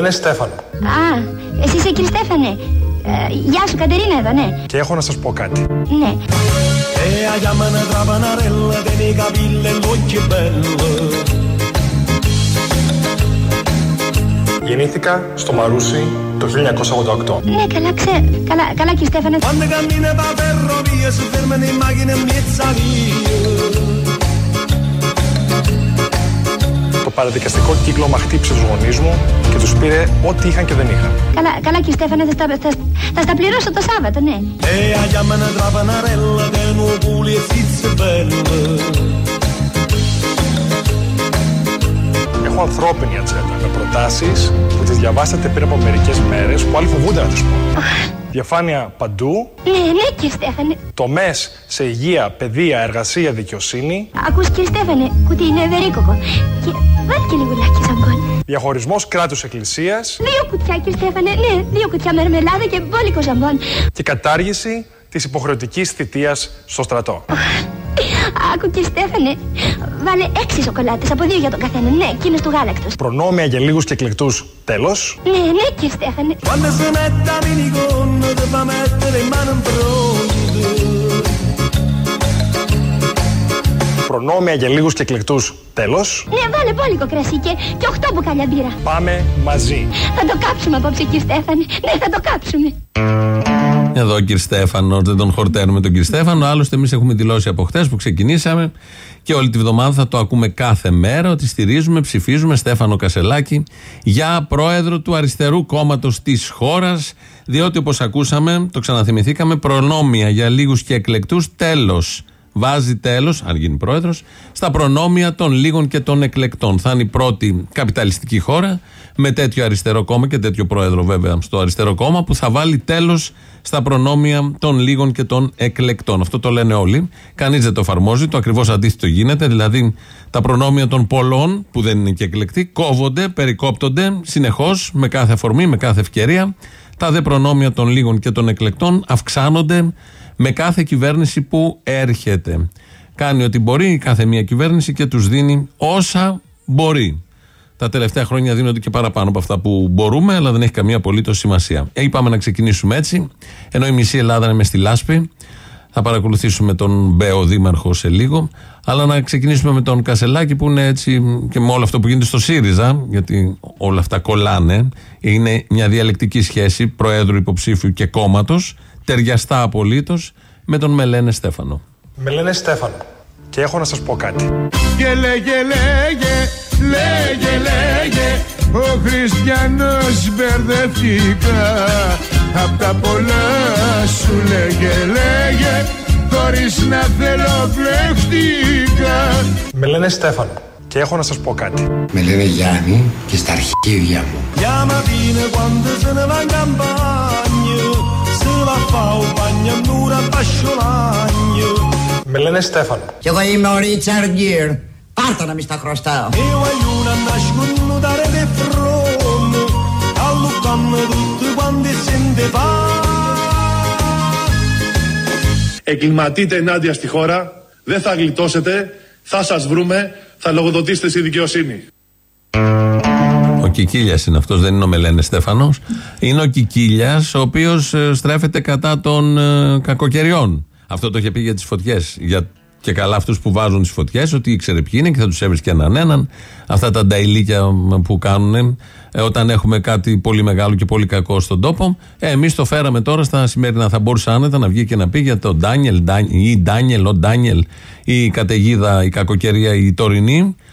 Με λένε Στέφανο. Α, εσύ είσαι κύριε Στέφανε. Ε, γεια σου, Κατερίνα εδώ, ναι. Και έχω να σας πω κάτι. Ναι. Γεννήθηκα στο Μαρούσι το 1988. Ναι, καλά, ξέ. Καλά, καλά κύριε Στέφανε. Quando cammina per ferrovia si fermano in macchine in mezza via. Το παραδικαστικό κύκλωμα χτύπησε τους γονείς μου και τους πήρε ό,τι είχαν και δεν είχαν. Καλά, καλά κύριε Στέφανε, θα, στα- θα, θα στα πληρώσω το Σάββατο, ναι. E a chiamano trapanarella che non puli e fizze belle. Έχω ανθρώπινη ατζέντα με προτάσεις που τις διαβάσατε πριν από μερικές μέρες που άλλοι φοβούνται να τις πω. Διαφάνεια παντού, Ναι, ναι κύριε Στέφανε. τομές σε υγεία, παιδεία, εργασία, δικαιοσύνη, Ακούς κύριε Στέφανε, κουτί είναι ευερίκοκο. Και βάλει και λιγουλάκι ζαμπόν. διαχωρισμός κράτους εκκλησίας Δύο κουτιά κύριε Στέφανε, ναι, δύο κουτιά μερμελάδα και μπόλικο ζαμπόν. και κατάργηση της υποχρεωτικής θητείας στο στρατό. Άκου κύριε Στέφανε, βάλε έξι σοκολάτες από δύο για τον καθένα, ναι, εκείνος του γάλακτος. Προνόμια για λίγους και εκλεκτούς τέλος. Ναι, ναι κύριε Στέφανε. Προνόμια για λίγους και εκλεκτούς τέλος. Ναι, βάλε μπόλικο κρασί και, και οχτώ μπουκάλια μπύρα. Πάμε μαζί. Θα το κάψουμε απόψε κύριε Στέφανε. Ναι, θα το κάψουμε. Εδώ ο κύριο Στέφανο, δεν τον χορταίνουμε τον κύριο Στέφανο. Άλλωστε, εμείς έχουμε δηλώσει από χτες που ξεκινήσαμε και όλη τη βδομάδα θα το ακούμε κάθε μέρα ότι στηρίζουμε, ψηφίζουμε Στέφανο Κασελάκη για πρόεδρο του αριστερού κόμματος της χώρας. Διότι όπως ακούσαμε, το ξαναθυμηθήκαμε, προνόμια για λίγους και εκλεκτούς τέλος. Βάζει τέλος, αν γίνει πρόεδρος, στα προνόμια των λίγων και των εκλεκτών. Θα είναι η πρώτη καπιταλιστική χώρα με τέτοιο αριστερό κόμμα και τέτοιο πρόεδρο βέβαια στο αριστερό κόμμα που θα βάλει τέλος στα προνόμια των λίγων και των εκλεκτών. Αυτό το λένε όλοι. Κανείς δεν το εφαρμόζει. Το ακριβώς αντίθετο γίνεται. Δηλαδή τα προνόμια των πολλών που δεν είναι και εκλεκτοί κόβονται, περικόπτονται συνεχώς με κάθε αφορμή, με κάθε ευκαιρία. Τα δε προνόμια των λίγων και των εκλεκτών αυξάνονται με κάθε κυβέρνηση που έρχεται. Κάνει ό,τι μπορεί κάθε μία κυβέρνηση και τους δίνει όσα μπορεί. Τα τελευταία χρόνια δίνονται και παραπάνω από αυτά που μπορούμε, αλλά δεν έχει καμία απολύτως σημασία. Ε, είπαμε να ξεκινήσουμε έτσι, ενώ η μισή Ελλάδα είναι μες στη λάσπη. Θα παρακολουθήσουμε τον Μπέο Δήμαρχο σε λίγο. Αλλά να ξεκινήσουμε με τον Κασελάκη που είναι έτσι και με όλο αυτό που γίνεται στο ΣΥΡΙΖΑ, γιατί όλα αυτά κολλάνε. Είναι μια διαλεκτική σχέση Προέδρου υποψήφιου και κόμματος, ταιριαστά απολύτως, με τον Μελένε Στέφανο. Με λένε Στέφανο. Και έχω να σας πω κάτι. Και λέγε, λέγε, λέγε, λέγε Ο Χριστιανός μπερδευτήκα Απ' τα πολλά σου λέγε, λέγε Χωρίς να θέλω μπλεχτήκα Με λένε Στέφανο. Και έχω να σας πω κάτι. Με λένε Γιάννη και στα αρχίδια μου. La mattina quando se ne va in campagna Se va a fa un bagno nuda pasciolagno Με λένε Στέφανο. Κι εγώ είμαι ο Ρίτσαρντ Γκίρ. Πάρτα να μη στα χρωστάω. E vogliono nascono dare le fronte Allucano tutti quanti sente fa εγκληματείτε ενάντια στη χώρα, δεν θα γλιτώσετε, θα σας βρούμε, θα λογοδοτήσετε στη δικαιοσύνη. Ο Κικίλιας είναι αυτός, δεν είναι ο Μελένες Στέφανος. Είναι ο Κικίλιας, ο οποίος στρέφεται κατά των ε, κακοκαιριών. Αυτό το είχε πει για τις φωτιές. Για και καλά αυτούς που βάζουν τις φωτιές, ότι ήξερε ποιοι είναι και θα τους έβρισκε έναν έναν. Αυτά τα νταϊλίκια που κάνουν ε, όταν έχουμε κάτι πολύ μεγάλο και πολύ κακό στον τόπο. Ε, Εμείς το φέραμε τώρα στα σημερινά. Θα μπορούσε άνετα να βγει και να πει για τον Ντάνιελ ή Ντάνιελ, ο Ντάνιελ, η καταιγίδα, η κακοκαιρία, η τωρινή ε,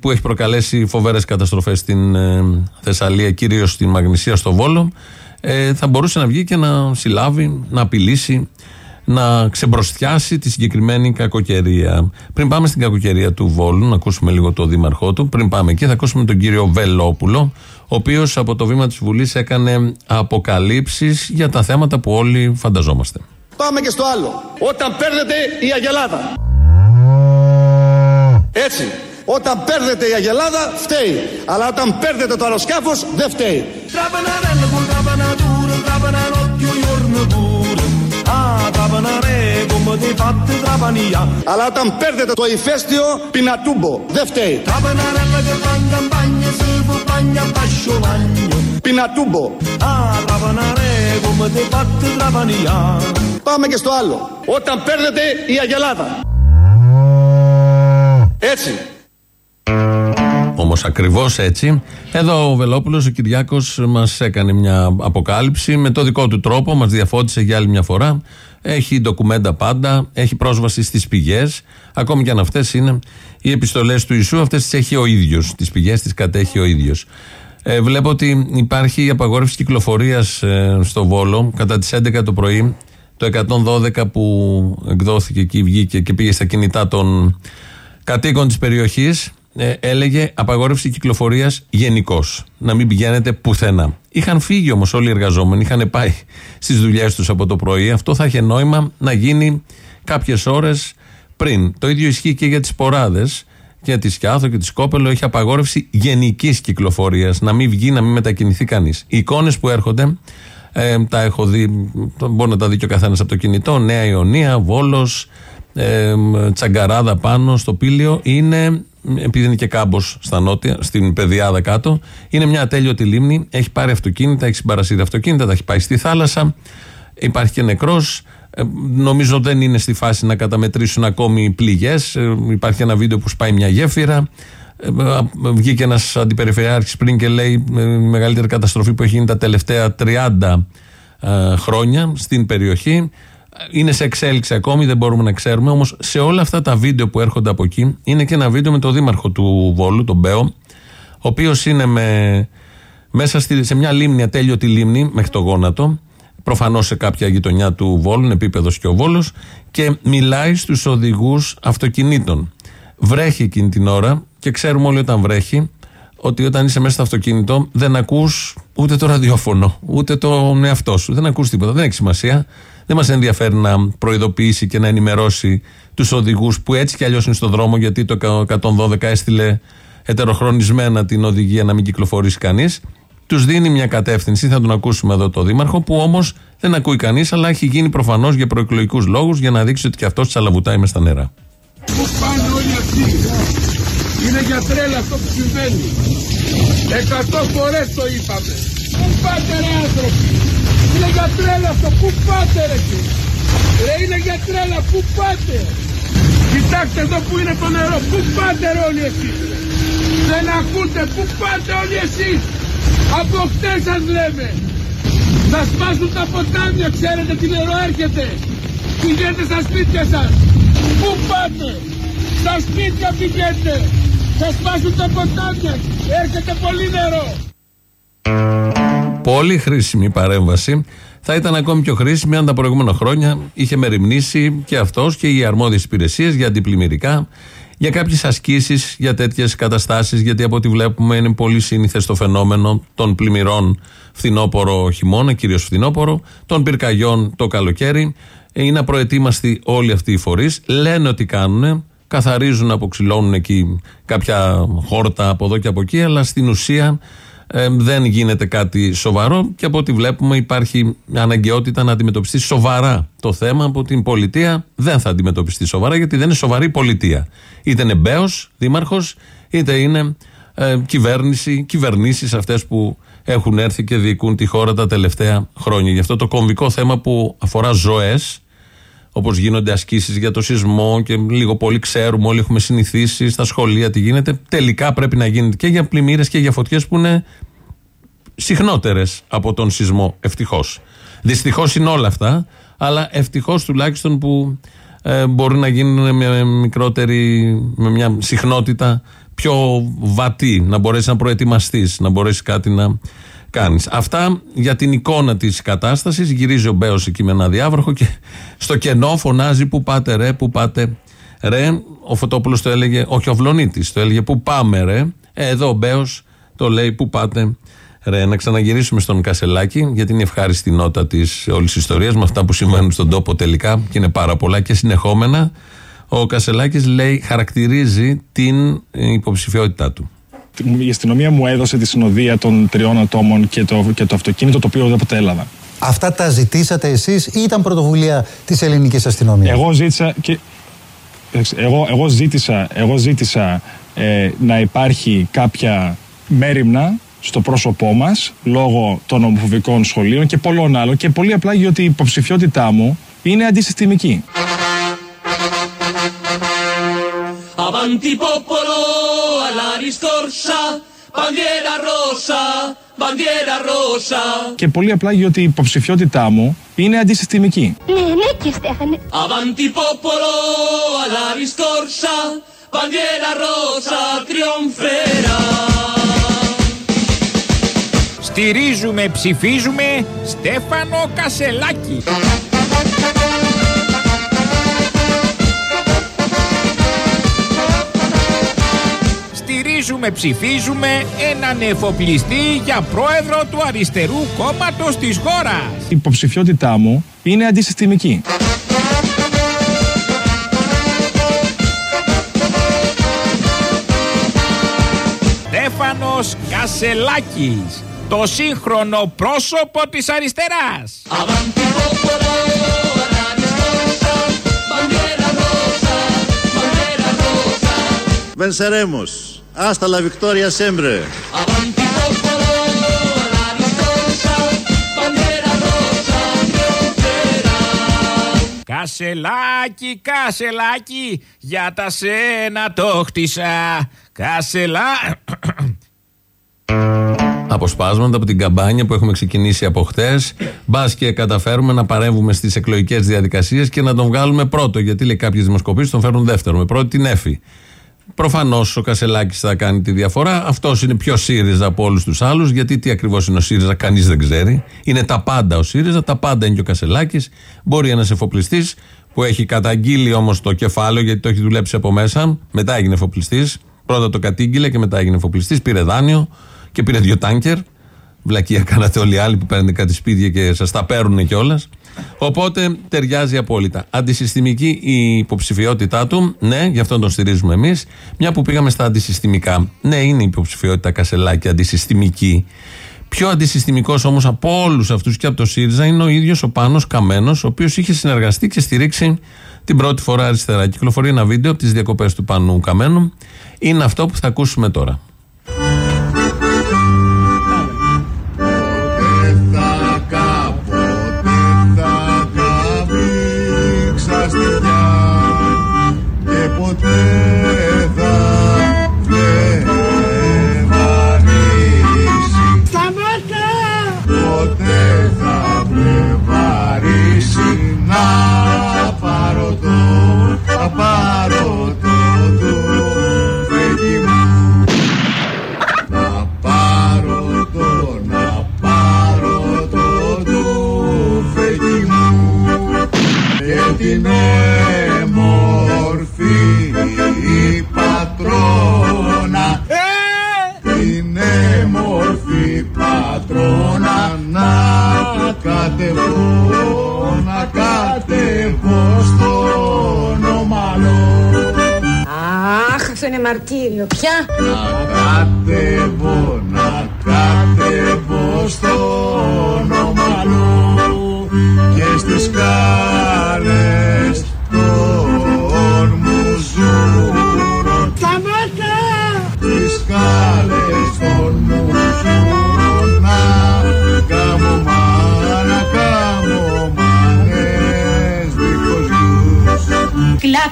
που έχει προκαλέσει φοβερές καταστροφές στην ε, Θεσσαλία, κυρίως στην Μαγνησία, στο Βόλο, ε, θα μπορούσε να βγει και να συλλάβει, να απειλήσει, να ξεμπροστιάσει τη συγκεκριμένη κακοκαιρία. Πριν πάμε στην κακοκαιρία του Βόλου, να ακούσουμε λίγο το δήμαρχό του, πριν πάμε εκεί θα ακούσουμε τον κύριο Βελόπουλο, ο οποίος από το βήμα της Βουλής έκανε αποκαλύψεις για τα θέματα που όλοι φανταζόμαστε. Πάμε και στο άλλο. Όταν παίρνετε η Αγελάδα. Έτσι. Όταν παίρνετε η Αγελάδα, φταίει. Αλλά όταν παίρνετε το αεροσκάφος, δεν φταίει. Αλλά όταν παίρνετε το ηφαίστειο, πεινατούμπο, δεν φταίει. Πεινατούμπο. Πάμε και στο άλλο. Όταν παίρνετε η Αγελάδα. Έτσι. Όμως ακριβώς έτσι. Εδώ ο Βελόπουλος, ο Κυριάκος, μας έκανε μια αποκάλυψη με το δικό του τρόπο, μας διαφώτισε για άλλη μια φορά. Έχει ντοκουμέντα πάντα, έχει πρόσβαση στις πηγές. Ακόμη και αν αυτές είναι οι επιστολές του Ιησού, αυτές τις έχει ο ίδιος. Τις πηγές τις κατέχει ο ίδιος. Ε, βλέπω ότι υπάρχει η απαγόρευση κυκλοφορίας ε, στο Βόλο κατά τις 11 το πρωί. Το 112 που εκδόθηκε εκεί, βγήκε και πήγε στα κινητά των κατοίκων της περιοχής, ε, έλεγε απαγόρευση κυκλοφορίας γενικώς. Να μην πηγαίνετε πουθενά. Είχαν φύγει όμως όλοι οι εργαζόμενοι, είχαν πάει στις δουλειές τους από το πρωί. Αυτό θα είχε νόημα να γίνει κάποιες ώρες πριν. Το ίδιο ισχύει και για τις ποράδες. Για τη Σκιάθο και τη Σκόπελο έχει απαγόρευση γενικής κυκλοφορίας. Να μην βγει, να μην μετακινηθεί κανείς. Οι εικόνες που έρχονται, ε, τα έχω δει, μπορεί να τα δει και ο καθένας από το κινητό. Νέα Ιωνία, Βόλος, ε, Τσαγκαράδα πάνω στο Πήλιο. Είναι, επειδή είναι και κάμπος στα νότια, στην Πεδιάδα κάτω, είναι μια ατέλειωτη λίμνη. Έχει πάρει αυτοκίνητα, έχει συμπαρασύρει αυτοκίνητα, τα έχει πάει στη θάλασσα. Υπάρχει και νεκρός. Ε, νομίζω δεν είναι στη φάση να καταμετρήσουν ακόμη πληγές. υπάρχει ένα βίντεο που σπάει μια γέφυρα. Ε, ε, βγήκε ένας αντιπεριφερειάρχης πριν και λέει ε, η μεγαλύτερη καταστροφή που έχει γίνει τα τελευταία 30 ε, χρόνια στην περιοχή. Είναι σε εξέλιξη ακόμη, δεν μπορούμε να ξέρουμε. Όμως σε όλα αυτά τα βίντεο που έρχονται από εκεί είναι και ένα βίντεο με τον δήμαρχο του Βόλου, τον Μπέο, ο οποίος είναι με, μέσα στη, σε μια λίμνη, ατέλειωτη λίμνη, μέχρι το γόνατο, προφανώς σε κάποια γειτονιά του Βόλου, είναι επίπεδος και ο Βόλος, και μιλάει στους οδηγούς αυτοκινήτων. Βρέχει εκείνη την ώρα και ξέρουμε όλοι όταν βρέχει ότι όταν είσαι μέσα στο αυτοκίνητο δεν ακούς ούτε το ραδιόφωνο, ούτε τον εαυτό σου. Δεν ακούς τίποτα. Δεν έχει σημασία. Δεν μας ενδιαφέρει να προειδοποιήσει και να ενημερώσει τους οδηγούς που έτσι κι αλλιώς είναι στον δρόμο, γιατί το 112 έστειλε ετεροχρονισμένα την οδηγία να μην κυκλοφορήσει κανείς. Τους δίνει μια κατεύθυνση, θα τον ακούσουμε εδώ το Δήμαρχο, που όμως δεν ακούει κανείς, αλλά έχει γίνει προφανώς για προεκλογικούς λόγους για να δείξει ότι και αυτός τσαλαβουτάει με στα νερά. Πού πάνε όλοι αυτοί; Είναι για τρέλα αυτό που συμβαίνει. Εκατό φορές το είπαμε. Πού πάτε ρε άνθρωποι; Είναι για τρέλα αυτό. Πού πάτε ρε εσύ; Ρε είναι για τρέλα. Πού πάτε; Κοιτάξτε εδώ που είναι το νερό. Πού πάτε ρε όλοι εσείς; Δεν ακούτε. Πού πάτε όλοι εσείς; Από χτες σας λέμε. Θα σπάσουν τα ποτάμια. Ξέρετε τι νερό έρχεται. Πηγαίνετε στα σπίτια σας. Πού πάτε; Στα σπίτια πηγαίνετε. Θα σπάσουν τα ποτάμια. Έρχεται πολύ νερό. Πολύ χρήσιμη παρέμβαση. Θα ήταν ακόμη πιο χρήσιμη αν τα προηγούμενα χρόνια είχε μεριμνήσει και αυτός και οι αρμόδιες υπηρεσίες για αντιπλημμυρικά, για κάποιες ασκήσεις για τέτοιες καταστάσεις. Γιατί από ό,τι βλέπουμε είναι πολύ σύνηθες το φαινόμενο των πλημμυρών φθινόπωρο χειμώνα, κυρίως φθινόπωρο, των πυρκαγιών το καλοκαίρι. Είναι απροετοίμαστοι όλοι αυτοί οι φορείς. Λένε ότι κάνουν, καθαρίζουν, αποξηλώνουν εκεί κάποια χόρτα από εδώ και από εκεί, αλλά στην ουσία ε, δεν γίνεται κάτι σοβαρό και από ό,τι βλέπουμε υπάρχει αναγκαιότητα να αντιμετωπιστεί σοβαρά το θέμα από την πολιτεία. Δεν θα αντιμετωπιστεί σοβαρά γιατί δεν είναι σοβαρή η πολιτεία. Είτε είναι μπέος, δήμαρχος, είτε είναι ε, κυβέρνηση, κυβερνήσεις αυτές που έχουν έρθει και διοικούν τη χώρα τα τελευταία χρόνια. Γι' αυτό το κομβικό θέμα που αφορά ζωές Όπως γίνονται ασκήσεις για το σεισμό και λίγο πολύ ξέρουμε, όλοι έχουμε συνηθίσει στα σχολεία τι γίνεται. Τελικά πρέπει να γίνεται και για πλημμύρες και για φωτιές που είναι συχνότερες από τον σεισμό. Ευτυχώς. Δυστυχώς είναι όλα αυτά, αλλά ευτυχώς τουλάχιστον που ε, μπορεί να γίνουν με μικρότερη, με μια συχνότητα πιο βατή, να μπορέσεις να προετοιμαστείς, να μπορέσεις κάτι να κάνεις. Αυτά για την εικόνα της κατάστασης. Γυρίζει ο Μπέος εκεί με ένα διάβροχο και στο κενό φωνάζει Πού πάτε, ρε, πού πάτε, ρε. Ο Φωτόπουλος το έλεγε, όχι ο Βλονίτης, το έλεγε Πού πάμε, ρε. Ε, εδώ ο Μπέος το λέει Πού πάτε, ρε. Να ξαναγυρίσουμε στον Κασελάκη, γιατί είναι ευχάριστη νότα της όλης ιστορίας με αυτά που συμβαίνουν στον τόπο τελικά και είναι πάρα πολλά και συνεχόμενα. Ο Κασελάκης λέει, χαρακτηρίζει την υποψηφιότητά του η αστυνομία μου έδωσε τη συνοδεία των τριών ατόμων και το, και το αυτοκίνητο το οποίο δεν ποτέ έλαβα. Αυτά τα ζητήσατε εσείς ή ήταν πρωτοβουλία της ελληνικής αστυνομίας; Εγώ ζήτησα, και, εγώ, εγώ ζήτησα, εγώ ζήτησα ε, να υπάρχει κάποια μέρημνα στο πρόσωπό μας λόγω των ομοφοβικών σχολείων και πολλών άλλων και πολύ απλά γιατί η υποψηφιότητά μου είναι αντισυστημική. Avanti popolo alla ristorsa, bandiera rossa, bandiera rossa. Και πολύ απλά γιατί η υποψηφιότητά μου είναι αντισυστημική. Ναι, ναι και Στέφανε. Avanti popolo alla ristorsa, bandiera rossa trionferà. Στηρίζουμε, ψηφίζουμε Στέφανο Κασελάκη. Στηρίζουμε, ψηφίζουμε έναν εφοπλιστή για πρόεδρο του αριστερού κόμματος της χώρας. Η υποψηφιότητά μου είναι αντισυστημική. Στέφανος Κασελάκης. Το σύγχρονο πρόσωπο της αριστεράς. Avanti popolo alla ristorsa, bandiera rossa, bandiera rossa. Venceremos. Hasta la victoria siempre. Avanti popolo alla ristorsa, bandiera rossa trionferà. Κασελάκι, κασελάκι, για τα σένα το χτίσα. Κασελά... Αποσπάσματα από την καμπάνια που έχουμε ξεκινήσει από χτες. Μπας και καταφέρουμε να παρέμβουμε στις εκλογικές διαδικασίες και να τον βγάλουμε πρώτο. Γιατί λέει κάποιες δημοσκοπήσεις τον φέρνουν δεύτερο. Με πρώτη την Εφη. Προφανώς ο Κασελάκης θα κάνει τη διαφορά. Αυτός είναι πιο ΣΥΡΙΖΑ από όλους τους άλλους. Γιατί τι ακριβώς είναι ο ΣΥΡΙΖΑ, κανείς δεν ξέρει. Είναι τα πάντα ο ΣΥΡΙΖΑ, τα πάντα είναι και ο Κασελάκης. Μπορεί ένας εφοπλιστής που έχει καταγγείλει όμως το κεφάλαιο γιατί το έχει δουλέψει από μέσα. Μετά έγινε εφοπλιστής. Πρώτα το κατήγγειλε και μετά έγινε εφοπλιστής. Πήρε δάνειο και πήρε δύο τάνκερ. Βλακεία κάνατε όλοι οι άλλοι που παίρνετε κάτι σπίτια και σας τα παίρνουν κιόλας. Οπότε ταιριάζει απόλυτα. Αντισυστημική η υποψηφιότητά του. Ναι, γι' αυτό τον στηρίζουμε εμείς. Μια που πήγαμε στα αντισυστημικά. Ναι, είναι η υποψηφιότητα Κασελάκη αντισυστημική. Πιο αντισυστημικός όμως από όλους αυτούς και από το ΣΥΡΙΖΑ είναι ο ίδιος ο Πάνος Καμένος, ο οποίος είχε συνεργαστεί και στηρίξει την πρώτη φορά αριστερά. Κυκλοφορεί ένα βίντεο από τις διακοπές του Πανού Καμένου. Είναι αυτό που θα ακούσουμε τώρα. Είναι μαρτύριο. Πια. να κατεβώ, να κατεβώ στον ομαλό και στις σκάλες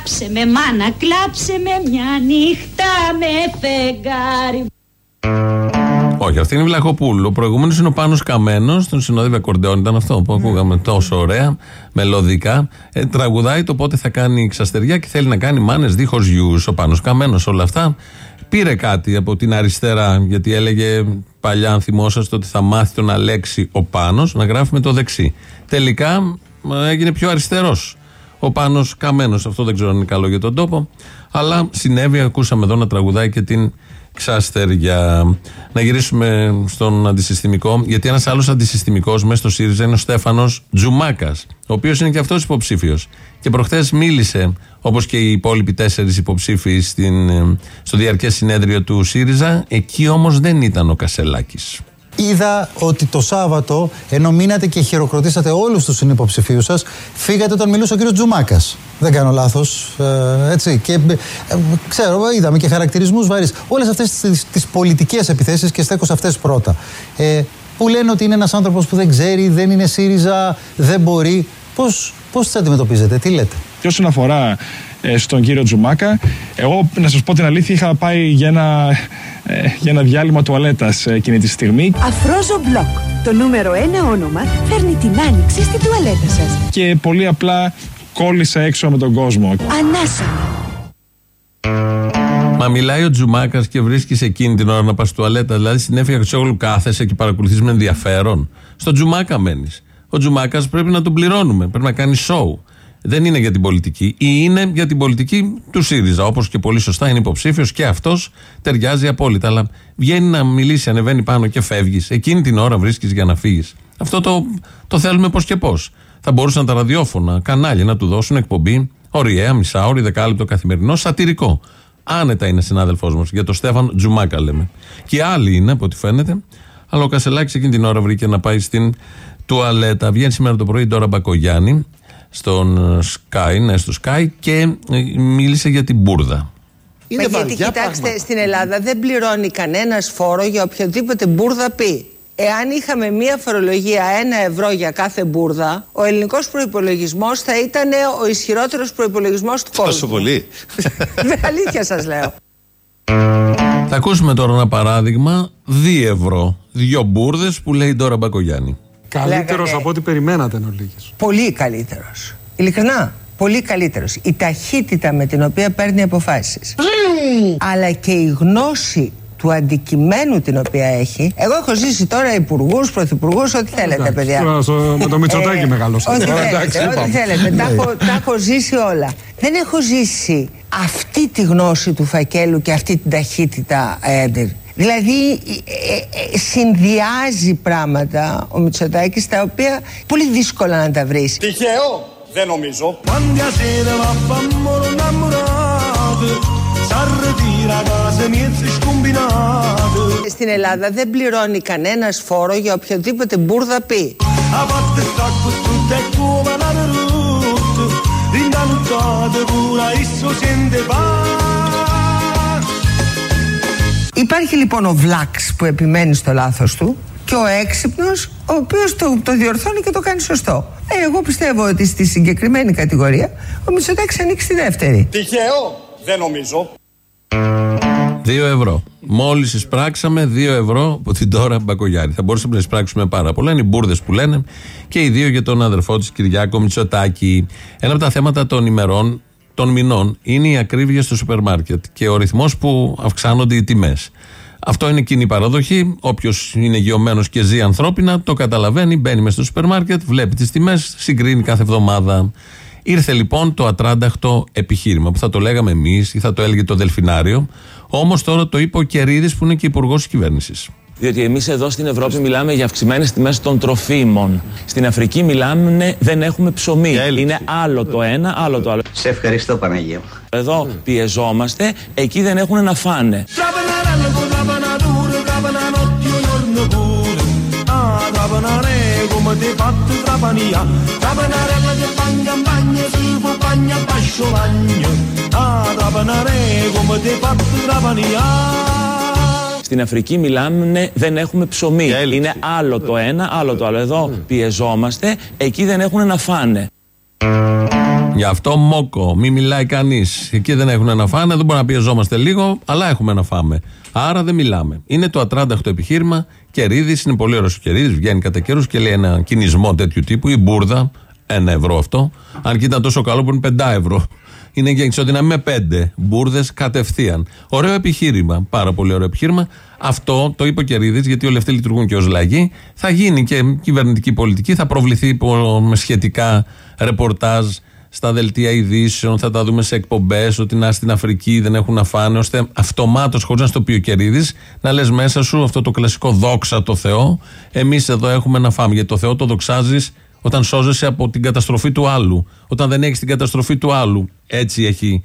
Κλάψε με μάνα, κλάψε με μια νύχτα με φεγγάρι. Όχι, αυτή είναι η Βλαχοπούλου. Ο προηγούμενος είναι ο Πάνος Καμένος, τον συνοδεύει ακορντεόν. Ήταν αυτό που ακούγαμε τόσο ωραία, μελωδικά. Ε, τραγουδάει το πότε θα κάνει ξαστεριά και θέλει να κάνει μάνες δίχως γιους. Ο Πάνος Καμένος, όλα αυτά. Πήρε κάτι από την αριστερά, γιατί έλεγε παλιά, αν θυμόσαστε, ότι θα μάθει τον Αλέξη ο Πάνος να γράφει με το δεξί. Τελικά ε, έγινε πιο αριστερός. Ο Πάνος Καμένος, αυτό δεν ξέρω αν είναι καλό για τον τόπο, αλλά συνέβη, ακούσαμε εδώ να τραγουδάει και την ξαστεριά. Να γυρίσουμε στον αντισυστημικό, γιατί ένας άλλος αντισυστημικός μέσα στο ΣΥΡΙΖΑ είναι ο Στέφανος Τζουμάκας, ο οποίος είναι και αυτός υποψήφιος. Και προχθές μίλησε, όπως και οι υπόλοιποι τέσσερις υποψήφοι στην, ε, στο διαρκές συνέδριο του ΣΥΡΙΖΑ, εκεί όμως δεν ήταν ο Κασελάκης. Είδα ότι το Σάββατο, ενώ μείνατε και χειροκροτήσατε όλους τους συνυποψηφίους σας, φύγατε όταν μιλούσε ο κύριος Τζουμάκας. Δεν κάνω λάθος. Ε, έτσι. Και ε, ξέρω, είδαμε και χαρακτηρισμούς βαρύς. Όλες αυτές τις πολιτικές επιθέσεις και στέκω σε αυτές πρώτα. Ε, που λένε ότι είναι ένας άνθρωπος που δεν ξέρει, δεν είναι ΣΥΡΙΖΑ, δεν μπορεί. Πώς πώς τις αντιμετωπίζετε, τι λέτε; Και όσον αφορά ε, στον κύριο Τζουμάκα, εγώ να σας πω την αλήθεια, είχα πάει για ένα, ε, για ένα διάλειμμα τουαλέτας εκείνη τη στιγμή. Αφρόζο Μπλοκ. Το νούμερο ένα όνομα φέρνει την άνοιξη στην τουαλέτα σας. Και πολύ απλά κόλλησα έξω με τον κόσμο. Ανάσα. Μα μιλάει ο Τζουμάκας και βρίσκει εκείνη την ώρα να πας τουαλέτα. Δηλαδή στην Έφη Αξιόγλου κάθεσαι και παρακολουθείς με ενδιαφέρον. Στο Τζουμάκα μένεις. Ο Τζουμάκας πρέπει να τον πληρώνουμε. Πρέπει να κάνει σοου. Δεν είναι για την πολιτική. Ή είναι για την πολιτική του ΣΥΡΙΖΑ. Όπως και πολύ σωστά είναι υποψήφιος και αυτός ταιριάζει απόλυτα. Αλλά βγαίνει να μιλήσει, ανεβαίνει πάνω και φεύγεις. Εκείνη την ώρα βρίσκεις για να φύγεις. Αυτό το, το θέλουμε πώς και πώς. Θα μπορούσαν τα ραδιόφωνα, κανάλια να του δώσουν εκπομπή, ωριαία, μισάωρη, δεκάλεπτο καθημερινό, σατυρικό. Άνετα είναι συνάδελφός μας. Για τον Στέφαν Τζουμάκα λέμε. Και άλλοι είναι από ό,τι φαίνεται. Αλλά ο Κασελάκης εκείνη την ώρα βρήκε να πάει στην τουαλέτα. Βγαίνει σήμερα το πρωί τώρα Μπακογιάννη στον Sky, ναι, στο Sky και ε, μίλησε για την μπουρδα. Είναι Μα γιατί κοιτάξτε, στην Ελλάδα δεν πληρώνει κανένας φόρο για οποιοδήποτε μπουρδα πει. Εάν είχαμε μία φορολογία ένα ευρώ για κάθε μπουρδα, ο ελληνικός προπολογισμό θα ήταν ο ισχυρότερος προπολογισμό του κόσμου. Τόσο πολύ. αλήθεια σας λέω. Θα ακούσουμε τώρα ένα παράδειγμα. 2 ευρώ. Δύο μπουρδες που λέει τώρα Μπακογιάννη. Καλύτερος από ό,τι περιμένατε, εν Πολύ καλύτερος. Ειλικρινά. Πολύ καλύτερος. Η ταχύτητα με την οποία παίρνει αποφάσεις. αλλά και η γνώση του αντικειμένου την οποία έχει. Εγώ έχω ζήσει τώρα υπουργούς, πρωθυπουργούς, ό,τι θέλετε, παιδιά. με το Μητσοτάκι ε, μεγαλώσατε. Ό,τι θέλετε. Ό,τι θέλετε. τα, έχω, τα έχω ζήσει όλα. Δεν έχω ζήσει αυτή τη γνώση του φακέλου και αυτή την ταχύτητα έντερ. Δηλαδή ε, ε, συνδυάζει πράγματα ο Μητσοτάκης τα οποία πολύ δύσκολα να τα βρεις. Τυχαίο, δεν νομίζω. Στην Ελλάδα δεν πληρώνει κανένας φόρο για οποιοδήποτε μπουρδα πει. Υπάρχει λοιπόν ο Βλάξ που επιμένει στο λάθος του και ο έξυπνος ο οποίος το, το διορθώνει και το κάνει σωστό. Ε, εγώ πιστεύω ότι στη συγκεκριμένη κατηγορία ο Μητσοτάκης ανοίξει τη δεύτερη. Τυχαίο, δεν νομίζω. 2 ευρώ. Μόλις εισπράξαμε 2 ευρώ από την τώρα Μπακογιάννη. Θα μπορούσαμε να εισπράξουμε πάρα πολλά. Είναι οι μπουρδες που λένε και οι δύο για τον αδερφό της Κυριάκο Μητσοτάκη. Ένα από τα θέματα των ημερών, των μηνών, είναι η ακρίβεια στο σούπερ μάρκετ και ο ρυθμός που αυξάνονται οι τιμές. Αυτό είναι κοινή παραδοχή. Όποιος είναι γεωμένος και ζει ανθρώπινα, το καταλαβαίνει, μπαίνει μέσα στο σούπερ μάρκετ, βλέπει τις τιμές, συγκρίνει κάθε εβδομάδα. Ήρθε λοιπόν το ατράνταχτο επιχείρημα που θα το λέγαμε εμείς ή θα το έλεγε το Δελφινάριο. Όμως τώρα το είπε ο Κερίδης που είναι και υπουργός της κυβέρνησης. Διότι εμείς εδώ στην Ευρώπη μιλάμε για αυξημένες τιμές των τροφίμων. Στην Αφρική μιλάμε δεν έχουμε ψωμί. Είναι άλλο το ένα, άλλο το άλλο. Σε ευχαριστώ, Παναγία. Εδώ πιεζόμαστε, εκεί δεν έχουν να φάνε. Στην Αφρική μιλάμε δεν έχουμε ψωμί. Είναι άλλο το ένα, άλλο το άλλο. Εδώ πιεζόμαστε, εκεί δεν έχουν να φάνε. Γι' αυτό μόκο, μη μιλάει κανείς. Εκεί δεν έχουν να φάνε, δεν μπορούμε να πιεζόμαστε λίγο, αλλά έχουμε να φάμε. Άρα δεν μιλάμε. Είναι το ατράνταχτο επιχείρημα. Κερίδης, είναι πολύ ωραίος ο Κερίδης, βγαίνει κατά καιρούς και λέει ένα κινησμό τέτοιου τύπου. Η μπουρδα, ένα ευρώ αυτό. Αν και ήταν τόσο καλό που είναι πεντά ευρώ. Είναι για ισότιμα με πέντε μπουρδες κατευθείαν. Ωραίο επιχείρημα. Πάρα πολύ ωραίο επιχείρημα. Αυτό το είπε ο Κερίδης, γιατί όλοι αυτοί λειτουργούν και ως λαγοί. Θα γίνει και κυβερνητική πολιτική. Θα προβληθεί με σχετικά ρεπορτάζ στα δελτία ειδήσεων, θα τα δούμε σε εκπομπές ότι να στην Αφρική δεν έχουν να φάνε, ώστε αυτομάτως, χωρίς να στο πει ο Κερίδης, να λες μέσα σου αυτό το κλασικό δόξα το Θεό. Εμείς εδώ έχουμε να φάμε. Γιατί το Θεό το δοξάζεις όταν σώζεσαι από την καταστροφή του άλλου. Όταν δεν έχεις την καταστροφή του άλλου. Έτσι έχει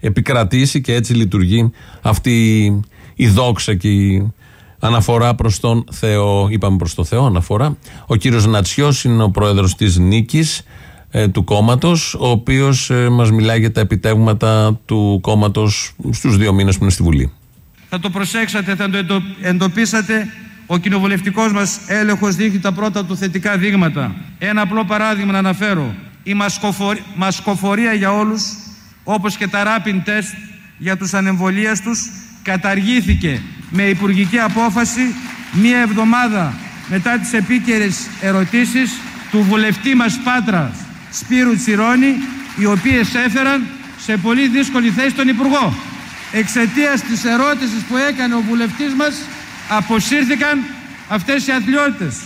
επικρατήσει και έτσι λειτουργεί αυτή η δόξα και η Αναφορά προς τον Θεό. Είπαμε προς τον Θεό, αναφορά. Ο κύριος Νατσιός είναι ο πρόεδρος της Νίκης ε, του κόμματος, ο οποίος ε, μας μιλάει για τα επιτεύγματα του κόμματος στους δύο μήνες που είναι στη Βουλή. Θα το προσέξατε, θα το εντο- εντοπίσατε. Ο κοινοβουλευτικός μας έλεγχος δείχνει τα πρώτα του θετικά δείγματα. Ένα απλό παράδειγμα να αναφέρω. Η μασκοφορ- μασκοφορία για όλους, όπως και τα rapid test για τους ανεμβολίαστου, καταργήθηκε με υπουργική απόφαση μία εβδομάδα μετά τις επίκαιρες ερωτήσεις του βουλευτή μας Πάτρα Σπύρου Τσιρόνη, οι οποίες έφεραν σε πολύ δύσκολη θέση τον Υπουργό. Εξαιτίας της ερώτησης που έκανε ο βουλευτής μας, αποσύρθηκαν αυτές οι αθλειότητες.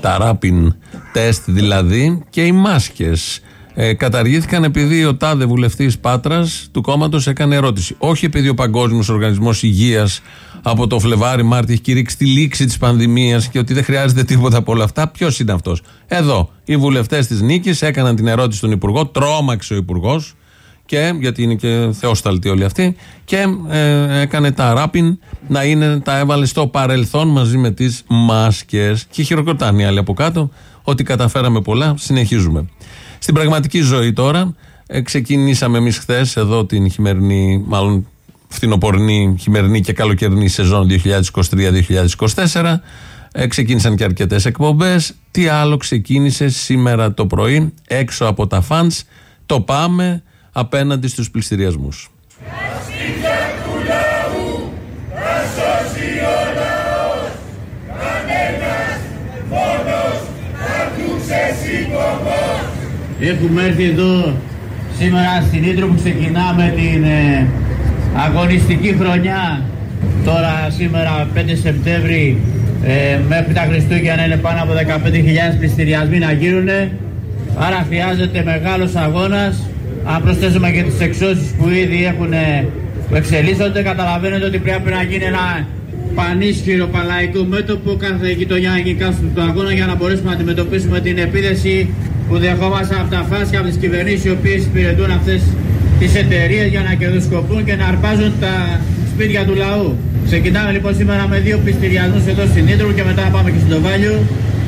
Τα ράπιν τεστ δηλαδή και οι μάσκες ε, καταργήθηκαν επειδή ο τάδε βουλευτής Πάτρας του κόμματος έκανε ερώτηση. Όχι επειδή ο Παγκόσμιος Οργανισμός Υγείας από το Φλεβάρι-Μάρτι έχει κηρύξει τη λήξη της πανδημίας και ότι δεν χρειάζεται τίποτα από όλα αυτά. Ποιος είναι αυτός; Εδώ οι βουλευτές της Νίκης έκαναν την ερώτηση στον Υπουργό, τρόμαξε ο Υπουργός και γιατί είναι και θεόσταλτοι όλοι αυτοί και ε, έκανε τα ράπιν να είναι, τα έβαλε στο παρελθόν μαζί με τις μάσκες. Και χειροκροτάνε οι άλλοι από κάτω ότι καταφέραμε πολλά, συνεχίζουμε. Στην πραγματική ζωή τώρα ε, ξεκινήσαμε εμείς χθες εδώ την χειμερινή μάλλον φθινοπορνή, χειμερινή και καλοκαιρινή σεζόν 2023-2024 ε, ξεκίνησαν και αρκετές εκπομπές. Τι άλλο ξεκίνησε σήμερα το πρωί έξω από τα φαντς το πάμε απέναντι στους πληστηριασμούς. Έχουμε έρθει εδώ σήμερα στην Ήτρο που ξεκινάμε την ε, αγωνιστική χρονιά. Τώρα σήμερα 5 Σεπτέμβρη ε, μέχρι τα Χριστούγεννα είναι πάνω από 15.000 πληστηριασμοί να γίνουν. Άρα χρειάζεται μεγάλος αγώνας. Αν προσθέσουμε και τις εξώσεις που ήδη έχουν ε, που εξελίσσονται, καταλαβαίνετε ότι πρέπει να γίνει ένα πανίσχυρο παλαϊκό μέτωπο κάθε γειτονιά και κάθε του αγώνα για να μπορέσουμε να αντιμετωπίσουμε την επίδεση που δεχόμαστε από τα φάσια, από τις κυβερνήσεις οι οποίες υπηρετούν αυτές τις εταιρείες για να κερδοσκοπούν και να αρπάζουν τα σπίτια του λαού. Ξεκινάμε λοιπόν σήμερα με δύο πληστηριασμούς εδώ στην Ήτρου και μετά πάμε και στην Τοβάλιο.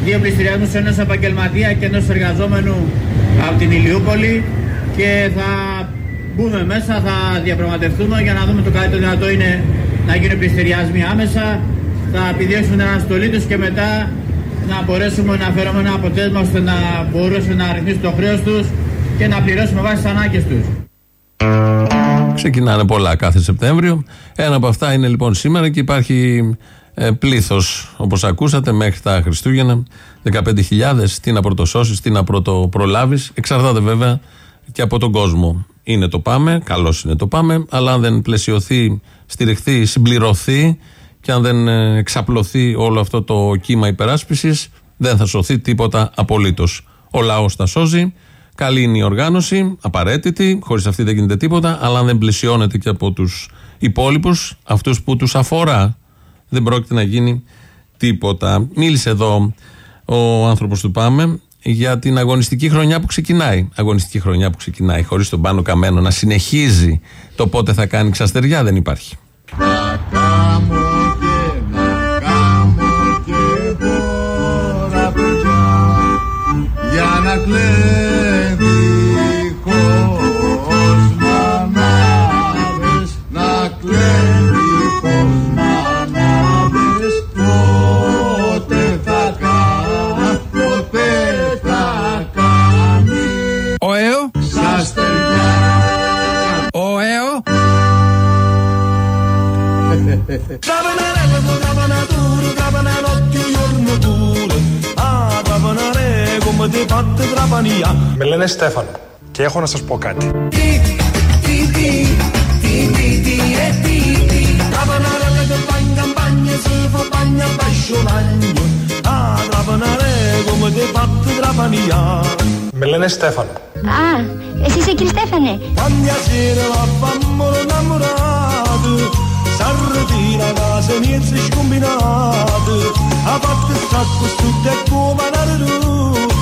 Δύο πληστηριασμούς ενός επαγγελματία και ενός εργαζόμενου από την Ηλιούπολη και θα μπούμε μέσα, θα διαπραγματευτούμε για να δούμε το καλύτερο δυνατό είναι να γίνουν πληστηριασμοί άμεσα, θα επιδιώξουν την αναστολή τους και μετά να μπορέσουμε να φέρουμε ένα αποτέλεσμα ώστε να μπορέσουν να ρυθμίσουν το χρέος τους και να πληρώσουμε βάσει τις ανάγκες τους. Ξεκινάνε πολλά κάθε Σεπτέμβριο. Ένα από αυτά είναι λοιπόν σήμερα και υπάρχει ε, πλήθος, όπως ακούσατε, μέχρι τα Χριστούγεννα. 15.000. Τι να πρωτοσώσεις, τι να πρωτοπρολάβεις. Εξαρτάται βέβαια και από τον κόσμο. Είναι το πάμε, καλώς είναι το πάμε, αλλά αν δεν πλαισιωθεί, στηριχθεί, συμπληρωθεί και αν δεν ε, εξαπλωθεί όλο αυτό το κύμα υπεράσπισης, δεν θα σωθεί τίποτα απολύτως. Ο λαός τα σώζει. Καλή είναι η οργάνωση, απαραίτητη, χωρίς αυτή δεν γίνεται τίποτα, αλλά αν δεν πλαισιώνεται και από τους υπόλοιπους, αυτούς που τους αφορά, δεν πρόκειται να γίνει τίποτα. Μίλησε εδώ ο άνθρωπος του Πάμε για την αγωνιστική χρονιά που ξεκινάει. Αγωνιστική χρονιά που ξεκινάει, χωρίς τον πάνω καμένο να συνεχίζει το πότε θα κάνει ξαστεριά, δεν υπάρχει. για να Με λένε Στέφαν, και έχω να σας πω κάτι. Titi, Titi, Titi, Α, εσύ. Είσαι και η Στέφαν, αι. Όταν μια νύχτα, θα μορφωθείτε. Σαν να.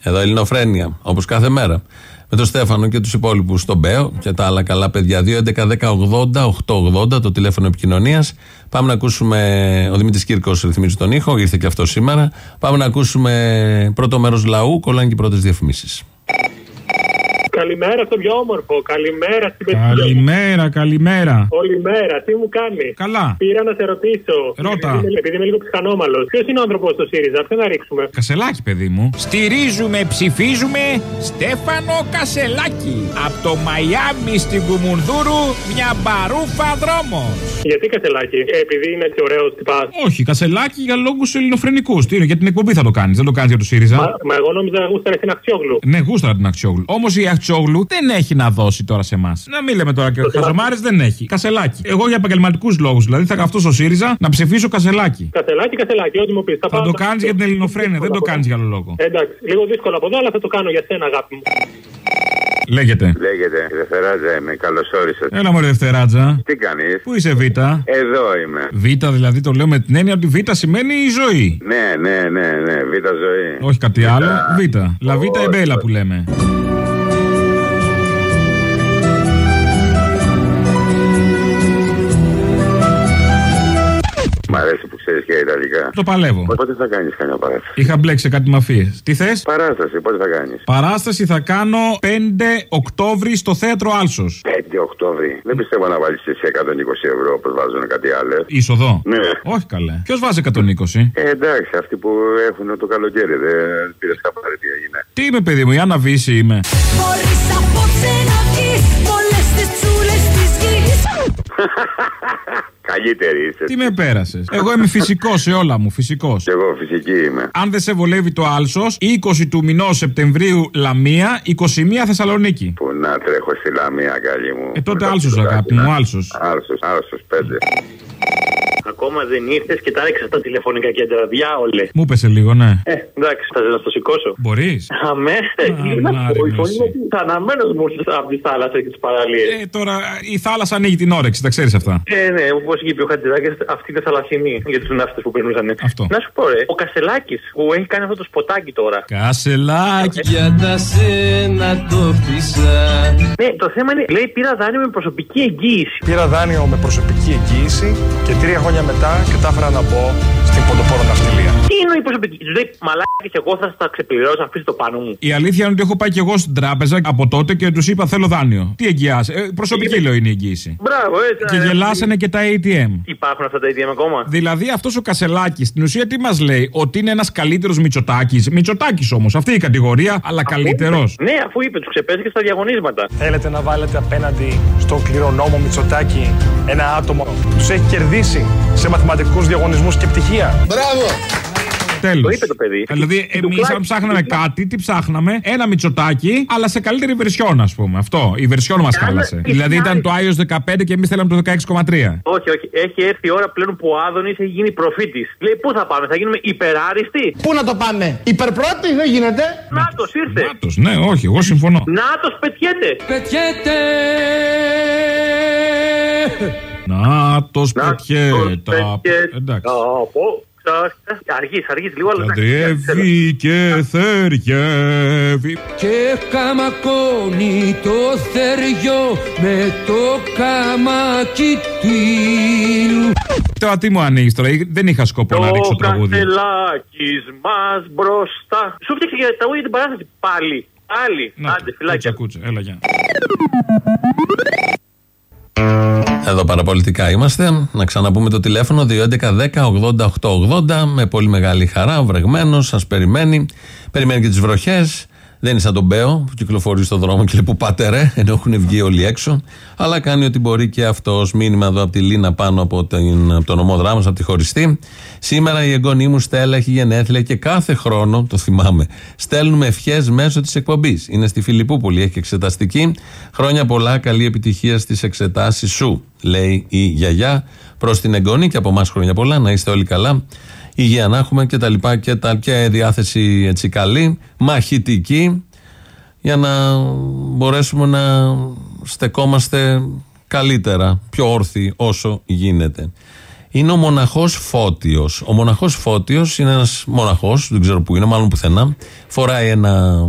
Εδώ Ελληνοφρένια, όπως κάθε μέρα. Με τον Στέφανο και τους υπόλοιπους στον Μπέο και τα άλλα καλά παιδιά. 2.11.10.80.880 το τηλέφωνο επικοινωνίας. Πάμε να ακούσουμε. Ο Δημήτρης Κύρκος ρυθμίζει τον ήχο, ήρθε και αυτό σήμερα. Πάμε να ακούσουμε πρώτο μέρος λαού, κολλάνε και οι πρώτες διαφημίσεις. Καλημέρα στο πιο όμορφο. Καλημέρα στην παιδιά. Καλημέρα, καλημέρα. Όλη μέρα, τι μου κάνεις; Καλά. Πήρα να σε ρωτήσω. Ρώτα. Επειδή είμαι, επειδή είμαι λίγο ψυχανόμαλος. Ποιος είναι ο άνθρωπος στο ΣΥΡΙΖΑ, αυτό να ρίξουμε. Κασελάκι, παιδί μου. Στηρίζουμε, ψηφίζουμε Στέφανο Κασελάκη. Από το Μαϊάμι στην Κουμουνδούρου μια μπαρούφα δρόμος. Γιατί κασελάκι, ε, επειδή είναι έτσι ωραίος τυπάς. Όχι, κασελάκι για λόγους ελληνοφρενικούς. Τι είναι, για την εκπομπή θα το κάνεις, δεν το κάνεις για το ΣΥΡΙΖΑ. Μα, μα εγώ νόμιζα να γούσταρε την Αξιόγλου. Ναι, γούσταρα την Αξιόγλου. Όμως η Αξιόγλου δεν έχει να δώσει τώρα σε εμάς. Να μην λέμε τώρα και ο Χαζομάρης δεν έχει. Κασελάκι. Εγώ για επαγγελματικούς λόγους δηλαδή θα καυτώ στο ΣΥΡΙΖΑ να ψηφίσω κασελάκι. Κασελάκι, κασελάκι, ό,τι μου πεις. Θα το κάνεις για την Ελληνοφρένεια, δεν το κάνεις για άλλο λόγο. Εντάξει, λίγο δύσκολο από εδώ, αλλά θα το κάνω για σένα, αγάπη μου. Λέγεται. Λέγεται. Δευτεράτζα είμαι. Καλώ όρισα. Έλα μου, Δευτεράτζα. Τι κάνεις; Πού είσαι Β; Εδώ είμαι. Β δηλαδή το λέω με την έννοια ότι Β σημαίνει η ζωή. Ναι, ναι, ναι, ναι. Β ζωή. Όχι κάτι άλλο. Β. Λα Β εμπέλα που λέμε. Μ' αρέσει που ξέρεις και Ιταλικά. Το παλεύω. Πότε θα κάνεις καμιά παράσταση; Είχα μπλέξει σε κάτι μαφίες. Τι θες; Παράσταση, πότε θα κάνεις; Παράσταση θα κάνω 5 Οκτώβρη στο θέατρο Άλσος. 5 Οκτώβρη. Δεν πιστεύω να βάλεις εσύ 120 ευρώ όπως βάζουν κάτι άλλο. Είσοδο. Ναι. Όχι καλέ. Ποιος βάζει 120. Ε, εντάξει, αυτοί που έχουν το καλοκαίρι δεν πήρες χαμπάρι τι έγινε. Τι είμαι, παιδί μου, η Άννα Βύση είμαι. Μπορείς απόψε να βγεις Πολλές τις τσούλες της γης Καλύτερη είσαι. Τι με πέρασες; Εγώ είμαι φυσικός σε όλα μου, φυσικός. Και εγώ φυσική είμαι. Αν δεν σε βολεύει το άλσος, 20 του μηνός Σεπτεμβρίου Λαμία, 21 Θεσσαλονίκη. Που να τρέχω στη Λαμία, καλή μου. Ε, τότε άλσος, αγάπη μου, άλσος. Άλσος, άλσος, πέντε. Ακόμα δεν ήρθες και τα ρίξα στα τηλεφωνικά κέντρα. Διάολε. Μου πέσε λίγο, ναι. Ε, εντάξει, θα να στο σηκώσω. Μπορείς. Αμέ, να πω, η φωνή μου θαναμένο μου από τη θάλασσα και τις παραλίες. Ε, τώρα η θάλασσα ανοίγει την όρεξη, τα ξέρεις αυτά. Ε, ναι, όπως είπε ο Χατζηδάκης, αυτή είναι θαλασσινή για τους ναύτες που περνούσαν. Αυτό. Να σου πω, ρε, ο Κασελάκης που έχει κάνει αυτό το σποτάκι τώρα. Κασελάκι. Για τα σένα το πίσα. Ναι, το θέμα είναι, λέει, πήρα δάνειο με προσωπική εγγύηση. Πήρα δάνειο με προσωπική εγγύηση και τρία χρόνια μετά κατάφερα να μπω στην ποντοπόρο ναυτιλία. Τι είναι η προσωπική εγγύηση, λέει, μαλάκι, εγώ θα στα ξεπληρώσω, αφήσει το πάνω μου. Η αλήθεια είναι ότι έχω πάει και εγώ στην τράπεζα από τότε και τους είπα θέλω δάνειο. Τι εγγυάσαι; Ε, προσωπική λέω είναι η εγγύηση. Μπράβο, έτσι. Και γελάσανε και τα ATM. Υπάρχουν αυτά τα ATM ακόμα; Δηλαδή αυτός ο Κασελάκης στην ουσία τι μας λέει, ότι είναι ένας καλύτερος Μητσοτάκης. Μητσοτάκης όμως, αυτή η κατηγορία, αλλά καλύτερος. Ναι, αφού είπε, τους ξεπέστηκε στα διαγωνίσματα. Θέλετε να βάλετε απέναντι στον κληρονόμο Μητσοτάκη ένα άτομο που τους έχει κερδίσει σε μαθηματικούς διαγωνισμούς και πτυχία; Μπράβο! Τέλος. Το είπε το παιδί. Δηλαδή, εμείς αν ψάχναμε κάτι, τι ψάχναμε, ένα Μητσοτάκι, αλλά σε καλύτερη βερσιόν, ας πούμε. Αυτό. Η βερσιόν μας χάλασε. Δηλαδή ήταν το iOS 15 και εμείς θέλαμε το 16,3. Όχι, όχι. Έχει έρθει η ώρα πλέον που ο Άδωνης έχει γίνει προφήτης. Λέει, πού θα πάμε, θα γίνουμε υπεράριστοι; Πού να το πάμε Υπερπρώτη δεν γίνεται Νάτος ήρθε. Νάτος, ναι, όχι, εγώ συμφωνώ. Νάτος πετιέται. Πετιέται Νάτος πετιέτα. Εντάξει. Αργείς, αργείς λίγο, αλλά. Αντριεύει και θεριεύει. Και καμακώνει το θεριό με το καμάκι του Τώρα τι μου ανοίγεις τώρα, δεν είχα σκοπό να ρίξω Το τραγούδι. κασελάκι μας μπροστά. Σου φτιάξε για τραγούδι την παράσταση πάλι. Πάλι. Άντε, φυλάκια. Κούτσα, κούτσα, έλα γεια. Εδώ παραπολιτικά είμαστε. Να ξαναπούμε το τηλέφωνο 2.11.10.80.880 με πολύ μεγάλη χαρά. Ο βρεγμένος σας περιμένει. Περιμένει και τις βροχές. Δεν είναι σαν τον Μπέο που κυκλοφορεί στον δρόμο και λέει που πάτε ρε, ενώ έχουν βγει όλοι έξω. Αλλά κάνει ότι μπορεί και αυτός. Μήνυμα εδώ από τη Λίνα πάνω από, την, από τον ομό δράμο, από τη χωριστή. Σήμερα η εγγονή μου Στέλλα έχει γενέθλια και κάθε χρόνο, το θυμάμαι, στέλνουμε ευχές μέσω της εκπομπής. Είναι στη Φιλιππούπολη, έχει εξεταστική. Χρόνια πολλά, καλή επιτυχία στις εξετάσεις σου, λέει η γιαγιά προς την εγγονή και από εμάς χρόνια πολλά. Να είστε όλοι καλά υγεία να έχουμε και τα λοιπά και, τα, και διάθεση έτσι καλή, μαχητική, για να μπορέσουμε να στεκόμαστε καλύτερα, πιο όρθιοι όσο γίνεται. Είναι ο μοναχός Φώτιος. Ο μοναχός Φώτιος είναι ένας μοναχός, δεν ξέρω που είναι, μάλλον πουθενά. Φοράει ένα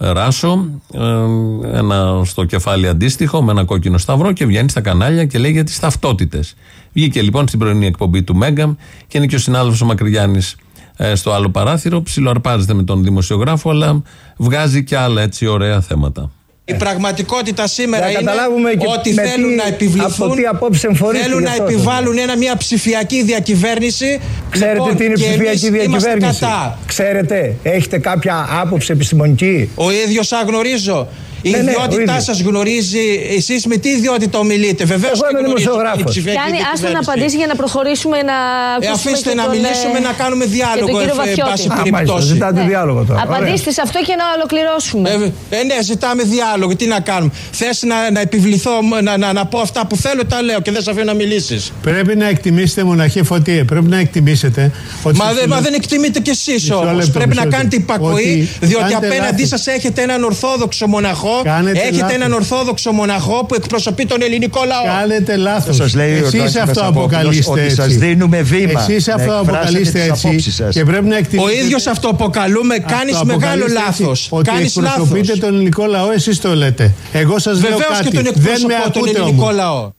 ράσο, ε, ένα στο κεφάλι αντίστοιχο, με ένα κόκκινο σταυρό και βγαίνει στα κανάλια και λέει για τις ταυτότητες. Βγήκε λοιπόν στην πρωινή εκπομπή του Μέγκα και είναι και ο συνάδελφος ο Μακρυγιάννης ε, στο άλλο παράθυρο. Ψιλοαρπάζεται με τον δημοσιογράφο, αλλά βγάζει και άλλα έτσι ωραία θέματα. Η πραγματικότητα σήμερα Να είναι καταλάβουμε και ότι με θέλουν τι- να επιβληθούν, από τι απόψε εμφορείτε θέλουν γι' να αυτό. επιβάλλουν ένα, μια ψηφιακή διακυβέρνηση. Ξέρετε Λοιπόν, τι είναι και ψηφιακή εμείς είμαστε διακυβέρνηση; κατά. Ξέρετε, έχετε κάποια άποψη επιστημονική; Ο ίδιος γνωρίζω. Η Ναι, ναι, ο ιδιότητά ίδιος. σας γνωρίζει. Εσείς με τι ιδιότητα ομιλείτε; Βεβαίως Εγώ είμαι δημοσιογράφος. Κάνει, άστο να απαντήσει για να προχωρήσουμε να Ε, ακούσουμε αφήστε και να τον, μιλήσουμε, ε, να κάνουμε και διάλογο, τον κύριο ε, ε, Βαθιώτη. πάση Α, μάλιστα, περιπτώσει. ζητάτε διάλογο τώρα. Απαντήστε σε αυτό και να ολοκληρώσουμε. Ε, ε, ναι, ζητάμε διάλογο. Τι να κάνουμε. Θες να, να επιβληθώ, να, να, να πω αυτά που θέλω, τα λέω και δεν σε αφήνω να μιλήσεις. Πρέπει να εκτιμήσετε, μοναχέ Φωτίε, πρέπει να εκτιμήσετε ότι. Μα, στο δεν- μα φιλο- δεν εκτιμείτε κι εσείς Μισό όμως. λεπτό, Πρέπει μισό να λεπτό. κάνετε υπακοή, Ότι διότι κάνετε απέναντί λάθος. σας έχετε έναν Ορθόδοξο μοναχό. Κάνετε έχετε λάθος. έναν Ορθόδοξο μοναχό που εκπροσωπεί τον ελληνικό λαό. Κάνετε λάθος. Σας λέει ο Εσείς Τάκης αυτό Μεσαπόπουλος αποκαλείστε ότι έτσι. σας δίνουμε βήμα Εσείς να αυτό εκφράσετε αποκαλείστε τις έτσι. απόψεις σας. Και πρέπει να Ο εκτιμήσετε. ίδιο αυτό αποκαλούμε, κάνεις Αυτό μεγάλο αποκαλείστε λάθος. έτσι, Ότι Κάνεις εκπροσωπείτε λάθο. τον ελληνικό λαό, εσείς το λέτε. Εγώ σας λέω Βεβαίως κάτι. και τον δεν με εκπροσωπώ τον ακούτε ελληνικό όμως. λαό.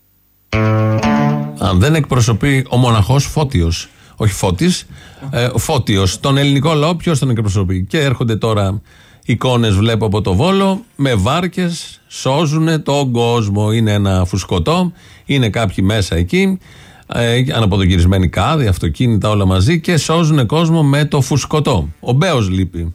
Αν δεν εκπροσωπεί ο μοναχός Φώτιος, όχι Φώτης, ε, Φώτιος, τον ελληνικό λαό, ποιος τον εκπροσωπεί. Και έρχονται τώρα εικόνες, βλέπω από το βόλο, με βάρκες, σώζουν τον κόσμο. Είναι ένα φουσκωτό, είναι κάποιοι μέσα εκεί, ε, αναποδογυρισμένοι κάδοι, αυτοκίνητα, όλα μαζί και σώζουν κόσμο με το φουσκωτό. Ο Μπέος λείπει.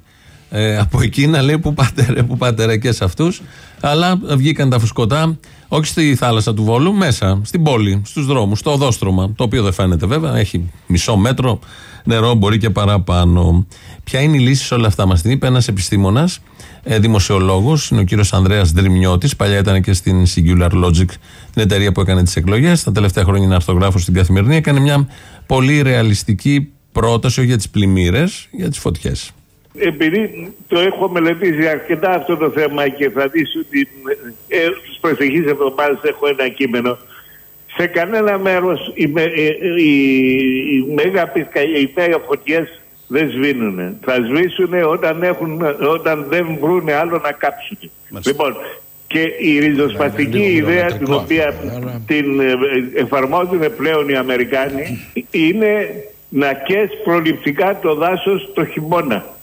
Ε, από εκεί να λέει που πάτε ρε, που πάτε ρε και σε αυτούς. Αλλά βγήκαν τα φουσκωτά, όχι στη θάλασσα του Βόλου, μέσα, στην πόλη, στους δρόμους, στο οδόστρωμα. Το οποίο δεν φαίνεται βέβαια, έχει μισό μέτρο νερό, μπορεί και παραπάνω. Ποια είναι η λύση σε όλα αυτά, μας την είπε ένας επιστήμονας, ε, δημοσιολόγος, είναι ο κύριος Ανδρέας Δρυμιώτης. Παλιά ήταν και στην Singular Logic, την εταιρεία που έκανε τις εκλογές. Τα τελευταία χρόνια είναι αρθογράφο στην καθημερινή. Έκανε μια πολύ ρεαλιστική πρόταση, όχι για τις πλημμύρες, για τις φωτιές. Επειδή το έχω μελετήσει αρκετά αυτό το θέμα και θα δεις ότι ε, στις προσεχείς εβδομάδες έχω ένα κείμενο σε κανένα μέρος οι, με, ε, οι, οι μέγα πυρκα- οι μέγα φωτιές δεν σβήνουν. Θα σβήσουν όταν, έχουν, όταν δεν βρουν άλλο να κάψουν. Λοιπόν, και η ριζοσπαστική ιδέα την οποία την ε, εφαρμόζουν πλέον οι Αμερικάνοι είναι να καίς προληπτικά το δάσος το χειμώνα.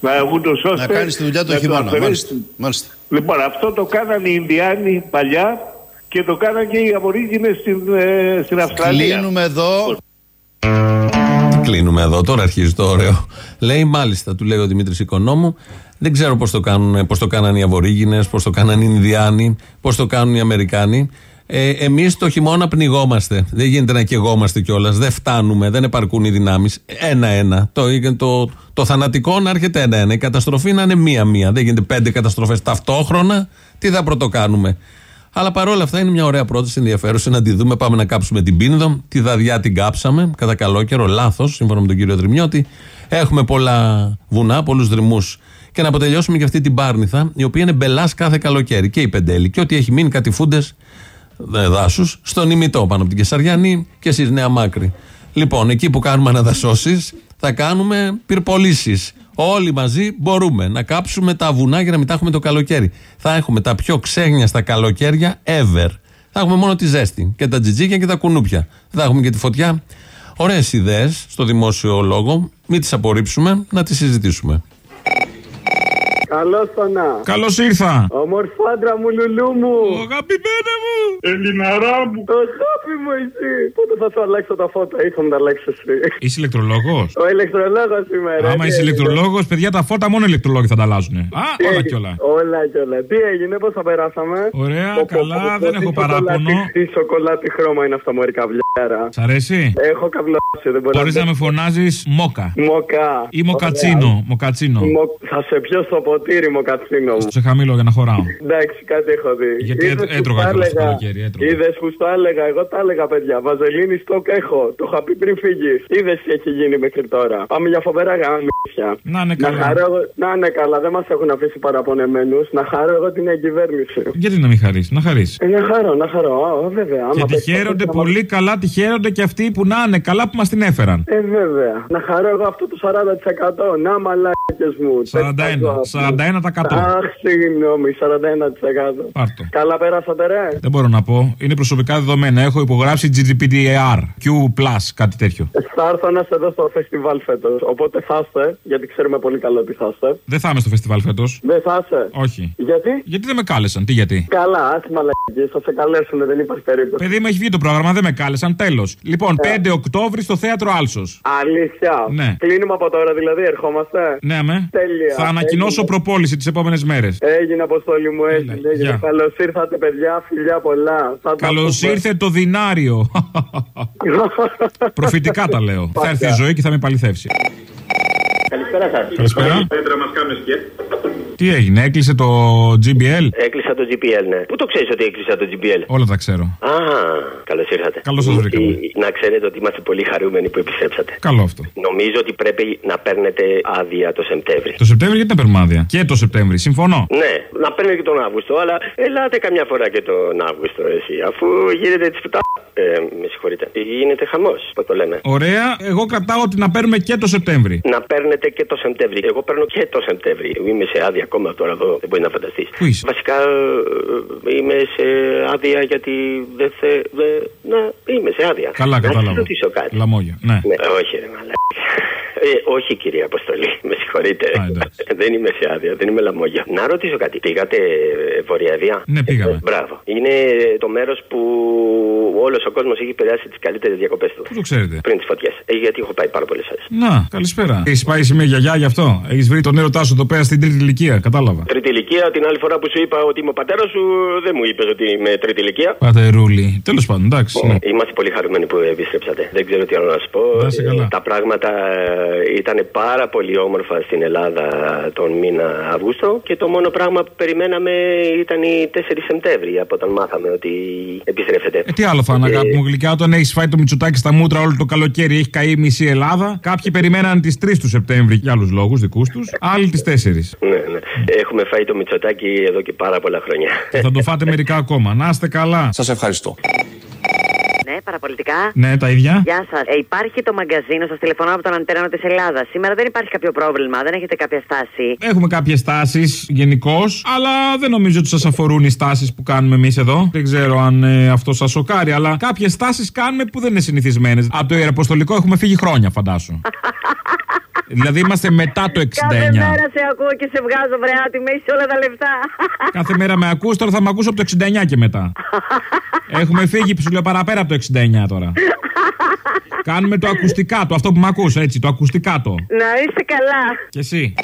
Να, ούτως ώστε Να κάνεις τη δουλειά το να το χειμώνα. αφαιρέσεις. Μάλιστα. Μάλιστα. Λοιπόν, αυτό το κάνανε οι Ινδιάνοι παλιά και το κάνανε και οι Αβορίγινες στην, ε, στην Αυστραλία. Κλείνουμε εδώ. Κλείνουμε εδώ, τώρα αρχίζει το ωραίο. Λέει μάλιστα, του λέει ο Δημήτρης Οικονόμου, δεν ξέρω πώς το, κάνουν, πώς το κάνανε οι Αβορήγινε, πώς το κάνανε οι Ινδιάνοι, πώς το κάνουν οι Αμερικάνοι. Ε, Εμείς το χειμώνα πνιγόμαστε. Δεν γίνεται να καιγόμαστε κιόλας. Δεν φτάνουμε, δεν επαρκούν οι δυνάμεις. Ένα-ένα. Το, το, το θανατικό να έρχεται ένα-ένα. Η καταστροφή να είναι μία-μία. Δεν γίνεται πέντε καταστροφές ταυτόχρονα. Τι θα πρωτοκάνουμε. Αλλά παρόλα αυτά είναι μια ωραία πρόταση ενδιαφέρουσα να τη δούμε. Πάμε να κάψουμε την πίνδο. Τη δαδιά την κάψαμε κατά καλό καιρό. Λάθος, σύμφωνα με τον κύριο Δρυμιώτη. Έχουμε πολλά βουνά, πολλούς δρυμούς. Και να αποτελειώσουμε και αυτή την πάρνηθα, η οποία είναι μπελάς κάθε καλοκαίρι. Και η Πεντέλη. Και ό,τι έχει μείνει κατηφούντες δάσους στον ημιτό πάνω από την Κεσαριανή και εσείς Νέα Μάκρη. Λοιπόν, εκεί που κάνουμε αναδασώσεις, θα κάνουμε πυρπολίσει. Όλοι μαζί μπορούμε να κάψουμε τα βουνά για να μην τα έχουμε το καλοκαίρι. Θα έχουμε τα πιο ξέγνια στα καλοκαίρια ever. Θα έχουμε μόνο τη ζέστη και τα τζιτζίκια και τα κουνούπια. Δεν θα έχουμε και τη φωτιά. Ωραίες ιδέες στο δημόσιο λόγο. Μην τις απορρίψουμε, να τις συζητήσουμε. Καλώς το να. Καλώς ήρθα. Ομορφάντρα μου, λουλού μου. Αγαπημένα μου. Ελληναρά μου. Το αγάπη μου, εσύ. Πότε θα σου αλλάξω τα φώτα, ήρθα να τα αλλάξει εσύ. Είσαι ηλεκτρολόγος; Ο ηλεκτρολόγος σήμερα. Άμα τι είσαι έγινε; ηλεκτρολόγος, παιδιά, τα φώτα μόνο ηλεκτρολόγοι θα τα αλλάζουν. Α, Τι όλα έγινε; και όλα. Όλα και όλα. Τι έγινε, πώς θα περάσαμε; Ωραία, Πω, πω, καλά, πω, πω, δεν τι έχω σοκολάτι- παράπονο. Τι σοκολάτι χρώμα είναι αυτά, Μωρή καβλιάρα. Σ' αρέσει; Έχω καβλώσει, δεν μπορώ Μπορείς να με φωνάζεις μόκα. Μοκά. Ή μοκατσίνο. Μοκατσίνο. Μο- Θα σε πιω στο ποτήρι, μοκατσίνο μου. Σε χαμηλό για να χωράω. Εντάξει, κάτι έχω δει. Γιατί Είδες έτ- που έτρωγα τα κιόλας το έλεγα. καλοκαίρι, έτρωγα. Είδες που στο έλεγα, εγώ τα έλεγα, παιδιά. Βαζελίνη στόκ έχω. Το είχα πει πριν φύγεις. Είδες τι έχει γίνει μέχρι τώρα. Πάμε για φοβερά γάμια. Να είναι καλά. χαρώ εγώ... Να είναι καλά, δεν μας έχουν αφήσει παραπονεμένους. Να χαρώ εγώ την εγκυβέρνηση. Γιατί να μην χαρείς, να χαρείς. Ε, να χαρώ, να χαρώ. Α, βέβαια. Και Άμα τη πες- χαίρονται πολύ καλά, τη χαίρονται και αυτοί που να είναι καλά που μας την έφεραν. Ε, βέβαια. Να χαρώ εγώ αυτό το 40%. Να μαλάκες μου. 41, 41%. Αχ, συγγνώμη, 41%. Πάρτο. Καλά πέρασατε, ρε. Δεν μπορώ να πω. Είναι προσωπικά δεδομένα. Έχω υπογράψει GDPR, Q, κάτι τέτοιο. Θα έρθω να σε δω στο φεστιβάλ φέτος. Οπότε θα είστε, γιατί ξέρουμε πολύ καλό ότι θα είστε. Δεν θα είμαι στο φεστιβάλ φέτος. Δεν θα είστε. Όχι. Γιατί; Γιατί δεν με κάλεσαν, τι γιατί; Καλά, άσχημα μαλακή. Θα σε καλέσουν, δεν υπάρχει περίπτωση. Παιδί μου έχει βγει το πρόγραμμα, δεν με κάλεσαν, τέλος. Λοιπόν, 5 Οκτώβρη στο θέατρο Άλσος. Αλήθεια. Ναι. Κλείνουμε από τώρα, δηλαδή, ερχόμαστε; Ναι, αμέ. Τέλεια. Θα ανακοινώσω Έγινε. προπόληση τις επόμενες μέρες. Έγινε, Αποστόλη μου, έγινε. έγινε. γεια. Καλώς ήρθατε, παιδιά. Φιλιά πολλά. Θα τα Καλώς πούμε. ήρθε το δινάριο. Προφητικά τα λέω. Θα έρθει η ζωή και θα με επαληθεύσει. Καλησπέρα σας. Καλησπέρα. Πέτρα μας κάνεις και. Τι έγινε, έκλεισε το GBL. Έκλεισα το GPL, ναι. Πού το ξέρεις ότι έκλεισα το GPL. Όλα τα ξέρω. Α, καλώς ήρθατε. Καλώς σας βρήκαμε. Ε, Να ξέρετε ότι είμαστε πολύ χαρούμενοι που επιστρέψατε. Καλό αυτό. Νομίζω ότι πρέπει να παίρνετε άδεια το Σεπτέμβρη. Το Σεπτέμβριο γιατί να παίρνουμε άδεια; Και το Σεπτέμβριο, συμφωνώ. Ναι, να παίρνετε και τον Αύγουστο, αλλά ελάτε καμιά φορά και τον Αύγουστο εσύ. Αφού γίνεται τη φυτά. Ε, με συγχωρείτε. Γίνεται χαμός, πώ το λέμε. Ωραία, εγώ κρατάω ότι να παίρνουμε και το Σεπτέμβριο. Να παίρνετε και το Σεπτέμβρη. Εγώ παίρνω και το Σεπτέμβρη. Είμαι σε άδεια ακόμα τώρα εδώ. Δεν μπορεί να φανταστείς. Πού είσαι; Βασικά ε, είμαι σε άδεια γιατί δεν θε. δε- να είμαι σε άδεια. Καλά, Να κατάλαβα. σας ρωτήσω κάτι. Λαμόγια. Ναι. Ναι, όχι, ρε μαλάκα. Ε, όχι, κυρία Αποστολή, με συγχωρείτε. δεν είμαι σε άδεια, δεν είμαι λαμόγια. Να ρωτήσω κάτι. Πήγατε ε, βορειαδία. Ναι, πήγαμε. Ε, μπράβο. Είναι το μέρος που όλος ο κόσμος έχει περάσει τις καλύτερες διακοπές του. Πού το ξέρετε; Πριν τις φωτιές. Ε, γιατί έχω πάει πάρα πολλές φορές. Να, καλησπέρα. Έχεις πάει σε μια γιαγιά γι' αυτό; Έχεις βρει τον έρωτά σου εδώ πέρα στην τρίτη ηλικία. Κατάλαβα. Τρίτη ηλικία, την άλλη φορά που σου είπα ότι είμαι ο πατέρας σου, δεν μου είπες ότι είμαι τρίτη ηλικία. Πατερούλη. Τέλος πάντων, εντάξει. ναι. Είμαστε πολύ χαρούμενοι που επιστρέψατε. Δεν ξέρω τι άλλο να σα πω. Να είσαι καλά. Ε, Τα πράγματα ε, ήταν πάρα πολύ όμορφα στην Ελλάδα τον μήνα Αύγουστο και το μόνο πράγμα που περιμέναμε ήταν οι 4 Σεπτέμβρη από όταν μάθαμε ότι επιστρέφετε. Ε, τι άλλο θα είναι, αγάπη μου γλυκιά, όταν έχεις φάει το μυτσοτάκι στα μούτρα όλο το καλοκαίρι, έχει καεί μισή Ελλάδα. Κάποιοι περιμέναν τις 3 του Σεπτέμβρη για άλλους λόγους δικούς τους, άλλοι τις 4. Ναι, ναι. Έχουμε φάει το μυτσοτάκι εδώ και πάρα πολλά χρόνια. θα το φάτε μερικά ακόμα. Να είστε καλά. Σας ευχαριστώ. Ναι, παραπολιτικά. Ναι, τα ίδια. Γεια σας. Ε, υπάρχει το μαγκαζίνο, σας τηλεφωνώ από τον Αντέρανο της Ελλάδας. Σήμερα δεν υπάρχει κάποιο πρόβλημα, δεν έχετε κάποια στάση; Έχουμε κάποιες τάσει γενικώς, αλλά δεν νομίζω ότι σας αφορούν οι στάσεις που κάνουμε εμείς εδώ. Δεν ξέρω αν ε, αυτό σας σοκάρει, αλλά κάποιες τάσει κάνουμε που δεν είναι συνηθισμένες. Από το Ιεραποστολικό έχουμε φύγει χρόνια, φαντάσου. δηλαδή είμαστε μετά το 69. Κάθε μέρα σε ακούω και σε βγάζω βρεάτη, με είσαι όλα τα λεφτά. Κάθε μέρα με ακούς, τώρα θα με ακούσω από το 69 και μετά. Έχουμε φύγει ψηλοπαραπέρα από το 69 τώρα. Κάνουμε το ακουστικά το, αυτό που με ακούς, έτσι, το ακουστικά το. Να είστε καλά. Και εσύ.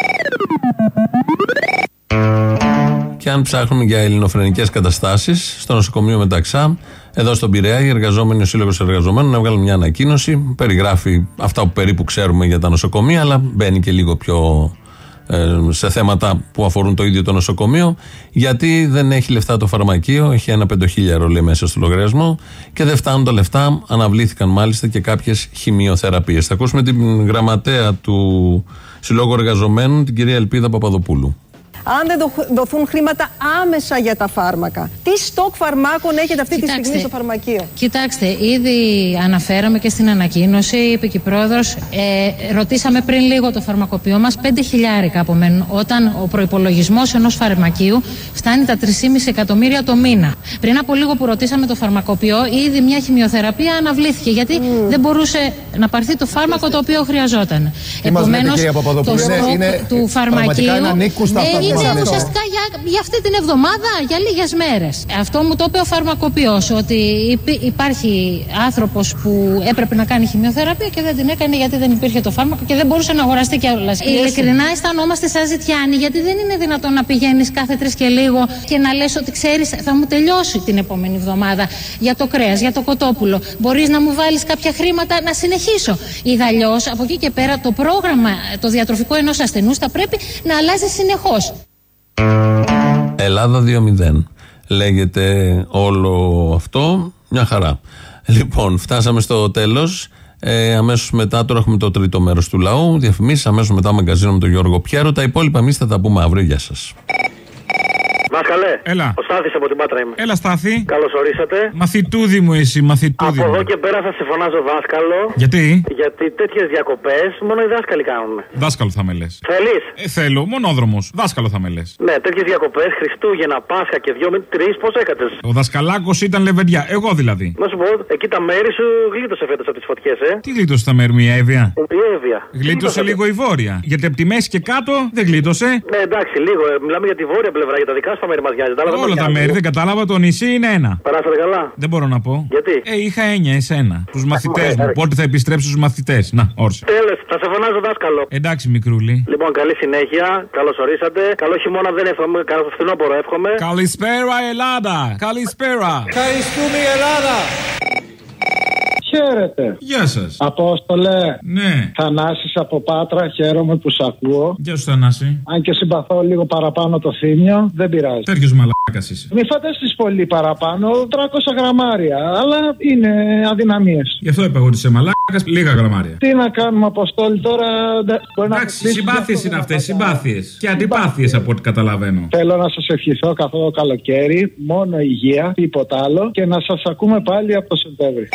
Και αν ψάχνουμε για ελληνοφρενικές καταστάσεις στο νοσοκομείο Μεταξά, εδώ στον Πειραιά, οι εργαζόμενοι, ο Σύλλογος Εργαζομένων έβγαλε μια ανακοίνωση. Περιγράφει αυτά που περίπου ξέρουμε για τα νοσοκομεία, αλλά μπαίνει και λίγο πιο ε, σε θέματα που αφορούν το ίδιο το νοσοκομείο. Γιατί δεν έχει λεφτά το φαρμακείο, έχει ένα πεντοχίλιαρο λέει μέσα στο λογαριασμό και δεν φτάνουν τα λεφτά. Αναβλήθηκαν μάλιστα και κάποιες χημειοθεραπείες. Θα ακούσουμε την γραμματέα του Συλλόγου Εργαζομένων, την κυρία Ελπίδα Παπαδοπούλου. Αν δεν δοχ- δοθούν χρήματα άμεσα για τα φάρμακα. Τι στόκ φαρμάκων έχετε αυτή τη Κοιτάξτε, στιγμή στο φαρμακείο; Κοιτάξτε, ήδη αναφέραμε και στην ανακοίνωση, είπε και η πρόεδρος, ε, ρωτήσαμε πριν λίγο το φαρμακοποιό μας, 5 χιλιάρικα απομένουν, όταν ο προπολογισμό ενός φαρμακείου φτάνει τα 3,5 εκατομμύρια το μήνα. Πριν από λίγο που ρωτήσαμε το φαρμακοποιό, ήδη μια χημειοθεραπεία αναβλήθηκε, γιατί δεν μπορούσε να πάρθει το φάρμακο το οποίο χρειαζόταν. Τι μας λέτε, κυρία Παπαδοπούλου, το είναι- στόκ είναι του πραγματικά φαρμακείου είναι ανήκουστα αυτά δεν τα είναι αυτό. ουσιαστικά για, για αυτή την εβδομάδα, για λίγες μέρες. Αυτό μου το είπε ο φαρμακοποιός, ότι υπή- υπάρχει άνθρωπος που έπρεπε να κάνει χημειοθεραπεία και δεν την έκανε γιατί δεν υπήρχε το φάρμακο και δεν μπορούσε να αγοραστεί κιόλα. Ειλικρινά αισθανόμαστε σαν ζητιάνοι, γιατί δεν είναι δυνατόν να πηγαίνεις κάθε τρεις και λίγο και να λες ότι ξέρεις, θα μου τελειώσει την επόμενη εβδομάδα για το κρέας, για το κοτόπουλο. Μπορείς να μου βάλεις κάποια χρήματα να συνεχίσω. Ή αλλιώ από εκεί και πέρα το πρόγραμμα, το διατροφικό ενός ασθενούς θα πρέπει να αλλάζει συνεχώς. Ελλάδα 2-0. Λέγεται όλο αυτό. Μια χαρά. Λοιπόν, φτάσαμε στο τέλος. Ε, αμέσως μετά, τώρα έχουμε το τρίτο μέρος του λαού. Διαφημίσεις, αμέσως μετά μαγκαζίνο με τον Γιώργο Πιέρο. Τα υπόλοιπα εμείς θα τα πούμε αύριο. Γεια σας. Μάσκαλε. Έλα. Ο Στάθης από την Πάτρα είμαι. Έλα, Στάθη. Καλώ ορίσατε. Μαθητούδη μου εσύ, μαθητούδη Από μου. εδώ και πέρα θα σε φωνάζω δάσκαλο. Γιατί; Γιατί τέτοιες διακοπές μόνο οι δάσκαλοι κάνουν. Δάσκαλο θα με λες. Θέλεις; Ε, θέλω, μονόδρομος. Δάσκαλο θα με λες. Ναι, τέτοιες διακοπές, Χριστούγεννα, Πάσχα και δυο με τρεις, πώς έκατες; Ο δασκαλάκος ήταν λεβεντιά. Εγώ δηλαδή. Να σου πω, εκεί τα μέρη σου γλίτωσε φέτος από τις φωτιές, ε. Τι γλίτωσε τα μέρη μου η Εύβοια; Η Εύβοια. Γλίτωσε λίγο η βόρεια. Γιατί από τη μέση και κάτω δεν γλίτωσε. Ναι, εντάξει, λίγο. ε, Μιλάμε για τη βόρεια πλευρά, για τα δικά σου τα μέρη μας νοιάζει. άλλα δεν μας Όλα τα νοιάζουν. μέρη, δεν κατάλαβα. Το νησί είναι ένα. Περάσατε καλά; Δεν μπορώ να πω. Γιατί; Ε, είχα έννοια εσένα. Τους μαθητές μου. Πότε θα επιστρέψω στους μαθητές. Να, όρσε. Τέλος, θα σε φωνάζω δάσκαλο. Εντάξει, μικρούλη. Λοιπόν, καλή συνέχεια. Καλώς ορίσατε. Καλό χειμώνα δεν εύχομαι. Καλό φθινόπωρο εύχομαι. Καλησπέρα, Ελλάδα. Καλησπέρα. Ευχαριστούμε η Ελλάδα. Χαίρετε. Γεια σας. Απόστολε. Ναι. Θανάσης από Πάτρα, χαίρομαι που σ' ακούω. Γεια σου, Θανάση. Αν και συμπαθώ λίγο παραπάνω το θύμιο, δεν πειράζει. Τέτοιος μαλάκα είσαι. Μη φανταστείς πολύ παραπάνω, 300 γραμμάρια, αλλά είναι αδυναμίες. Γι' αυτό είπα εγώ ότι είσαι μαλάκα. Λίγα γραμμάρια. Τι να κάνουμε, Αποστόλη, τώρα. ντε- μπορεί να Εντάξει, κλείσει συμπάθειες αυτό είναι να αυτές. τα Συμπάθειες. Και αντιπάθειες από ό,τι καταλαβαίνω. Θέλω να σας ευχηθώ καθόλου το καλοκαίρι, μόνο υγεία, τίποτα άλλο και να σας ακούμε πάλι από το Σεπτέμβρη.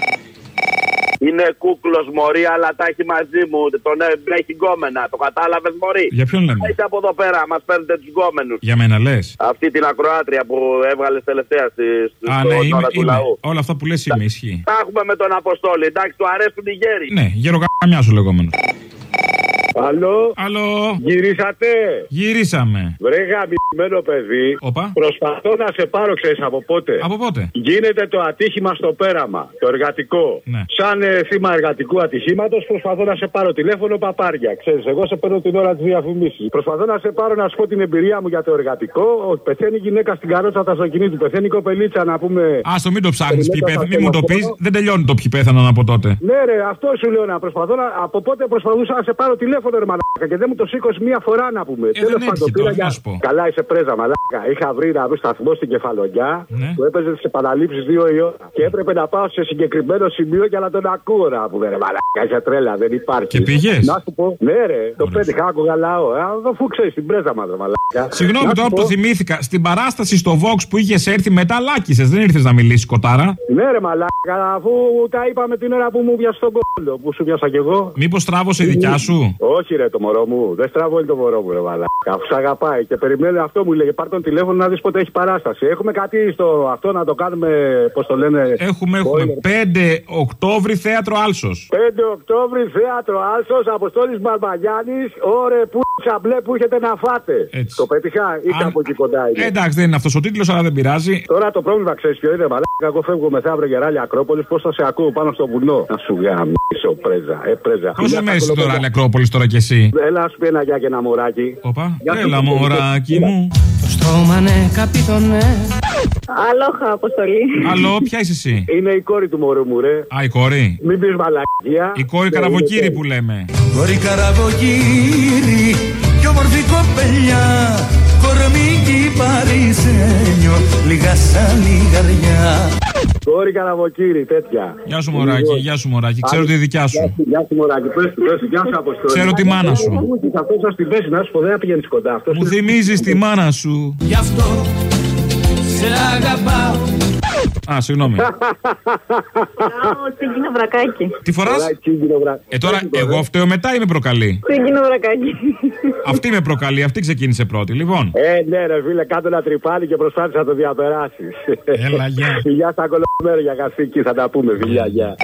Είναι κούκλος μωρή, αλλά τα έχει μαζί μου. Τον ε, έχει γκόμενα. Το κατάλαβες μωρή; Για ποιον λέμε; Έχετε από εδώ πέρα, μας παίρνετε τους γκόμενους. Για μένα λες; Αυτή την ακροάτρια που έβγαλες τελευταία στη, στη, Α, στο ναι, είμαι, ώρα του είμαι. λαού. Όλα αυτά που λες είμαι, ισχύει. Τα έχουμε με τον Αποστόλη. Εντάξει, του αρέσουν οι γέροι. Ναι, γεροκαμιά σου λεγόμενο. Αλλό. Αλλό. Γυρίσατε. Γυρίσαμε. Βρε γαμμένο παιδί. Όπα. Προσπαθώ να σε πάρω, ξέρεις από πότε. Από πότε; Γίνεται το ατύχημα στο πέραμα. Το εργατικό. Ναι. Σαν ε, θύμα εργατικού ατυχήματος, προσπαθώ να σε πάρω τηλέφωνο παπάρια. Ξέρεις, εγώ σε παίρνω την ώρα της διαφημίσης. Προσπαθώ να σε πάρω να σου πω την εμπειρία μου για το εργατικό. Ο, πεθαίνει η γυναίκα στην καρότσα του αυτοκινήτου. Πεθαίνει η κοπελίτσα να πούμε. Άστο, μην το ψάχνεις ποιοι Περιμένω πέθαναν. το Μην μου το πεις. θέμα. Δεν τελειώνει το ποιοι πέθαναν από τότε. Ναι, ρε, αυτό σου λέω να προσπαθώ να. Από πότε προσπαθούσα να σε πάρω τηλέφωνο, ρε μαλάκα, και δεν μου το σήκωσε μία φορά να πούμε. Ε, Τέλος δεν πάντων, έτυχε πήρα τώρα, για- να σου πω. Καλά, είσαι πρέζα, μαλάκα. Είχα βρει να βρει σταθμό στην κεφαλονιά Ναι. που έπαιζε τι επαναλήψει δύο η ώρα. Και έπρεπε να πάω σε συγκεκριμένο σημείο για να τον ακούω να πούμε. Ρε μαλάκα, είσαι τρέλα, δεν υπάρχει. Και πήγες; Να σου πω, ναι, ρε, το πέτυχα, άκουγα λαό. Ε, αφού ξέρεις την πρέζα μα, ρε μαλάκα. Συγγνώμη Να σου τώρα που πω- το θυμήθηκα. Στην παράσταση στο Vox που είχες έρθει μετά λάκησες. Δεν ήρθες να μιλήσεις κοτάρα. Ναι, ρε μαλάκα, αφού τα είπαμε την ώρα που μου βιασε τον κόλλο, που σου βιάσα κι εγώ. Μήπως τράβωσε η δικιά σου; Όχι, ρε το μωρό μου. Δεν στραβώνει το μωρό μου, ρε μαλάκα. Αφού σ' αγαπάει και περιμένει αυτό μου λέγε. Πάρ τον τηλέφωνο να δεις πότε έχει παράσταση. Έχουμε κάτι στο αυτό να το κάνουμε, πώς το λένε. Έχουμε, έχουμε. 5 Οκτώβρη θέατρο Άλσος. 5 Οκτώβρη, θέατρο Άλσος, Αποστόλης Μπαρμπαγιάννης. Ωρε που τσαμπλέ που έχετε να φάτε. Το πέτυχα ή κάπου εκεί κοντά είναι. Ε, εντάξει, δεν είναι αυτός ο τίτλος, αλλά δεν πειράζει. Τώρα το πρόβλημα ξέρεις ποιο είναι, μαλάκα. Εγώ φεύγω μεθαύριο γεράλια Ακρόπολης. Πώς θα σε ακούω πάνω στο βουνό. Να σου γαμίσω, πρέζα. Ε, πρέζα. Πόσε Φιλιά, μέρε τα είσαι τώρα, κολοπέδια. Ακρόπολης τώρα κι εσύ. Έλα, σου πει ένα γεια και ένα μωράκι. Οπα. Γεια σου, Έλα, παιδί. μωράκι μου. στόμα ναι, καπιτονέ. Αλόχα, αποστολή. Αλλό, ποια είσαι εσύ; Είναι η κόρη του μωρού μου, ρε. Α, η κόρη. Μην πεις μαλακία. Η κόρη Ναι, καραβοκύρη είναι που λέμε. Κόρη καραβογύρι κι όμορφη κοπελιά Κορμίκι παρισένιο λίγα σαν λιγαριά Κόρη καραβοκύρη, τέτοια. Γεια σου, μωράκι, γεια σου, μωράκι. Ξέρω τη δικιά σου. Γεια σου, μωράκι. Πες του, πες του, γεια σου, Αποστόλη. Ξέρω τη μάνα σου. Αυτός σα την πέσει, να σου πω, δεν πηγαίνεις κοντά. Αυτός Μου θυμίζεις τη μάνα σου. Γι' αυτό σε αγαπάω Α, συγγνώμη. Τσίγκινο βρακάκι. Τι φοράς; Ε, τώρα εγώ φταίω μετά ή με προκαλεί. Τσίγκινο βρακάκι. Αυτή με προκαλεί, αυτή ξεκίνησε πρώτη. Λοιπόν. Ε, ναι, ρε φίλε, κάτω ένα τρυπάνι και προσπάθησε να το διαπεράσεις. Έλα, γεια. Γεια στα κολομέρια, καθήκη, θα τα πούμε, φιλιά, γεια.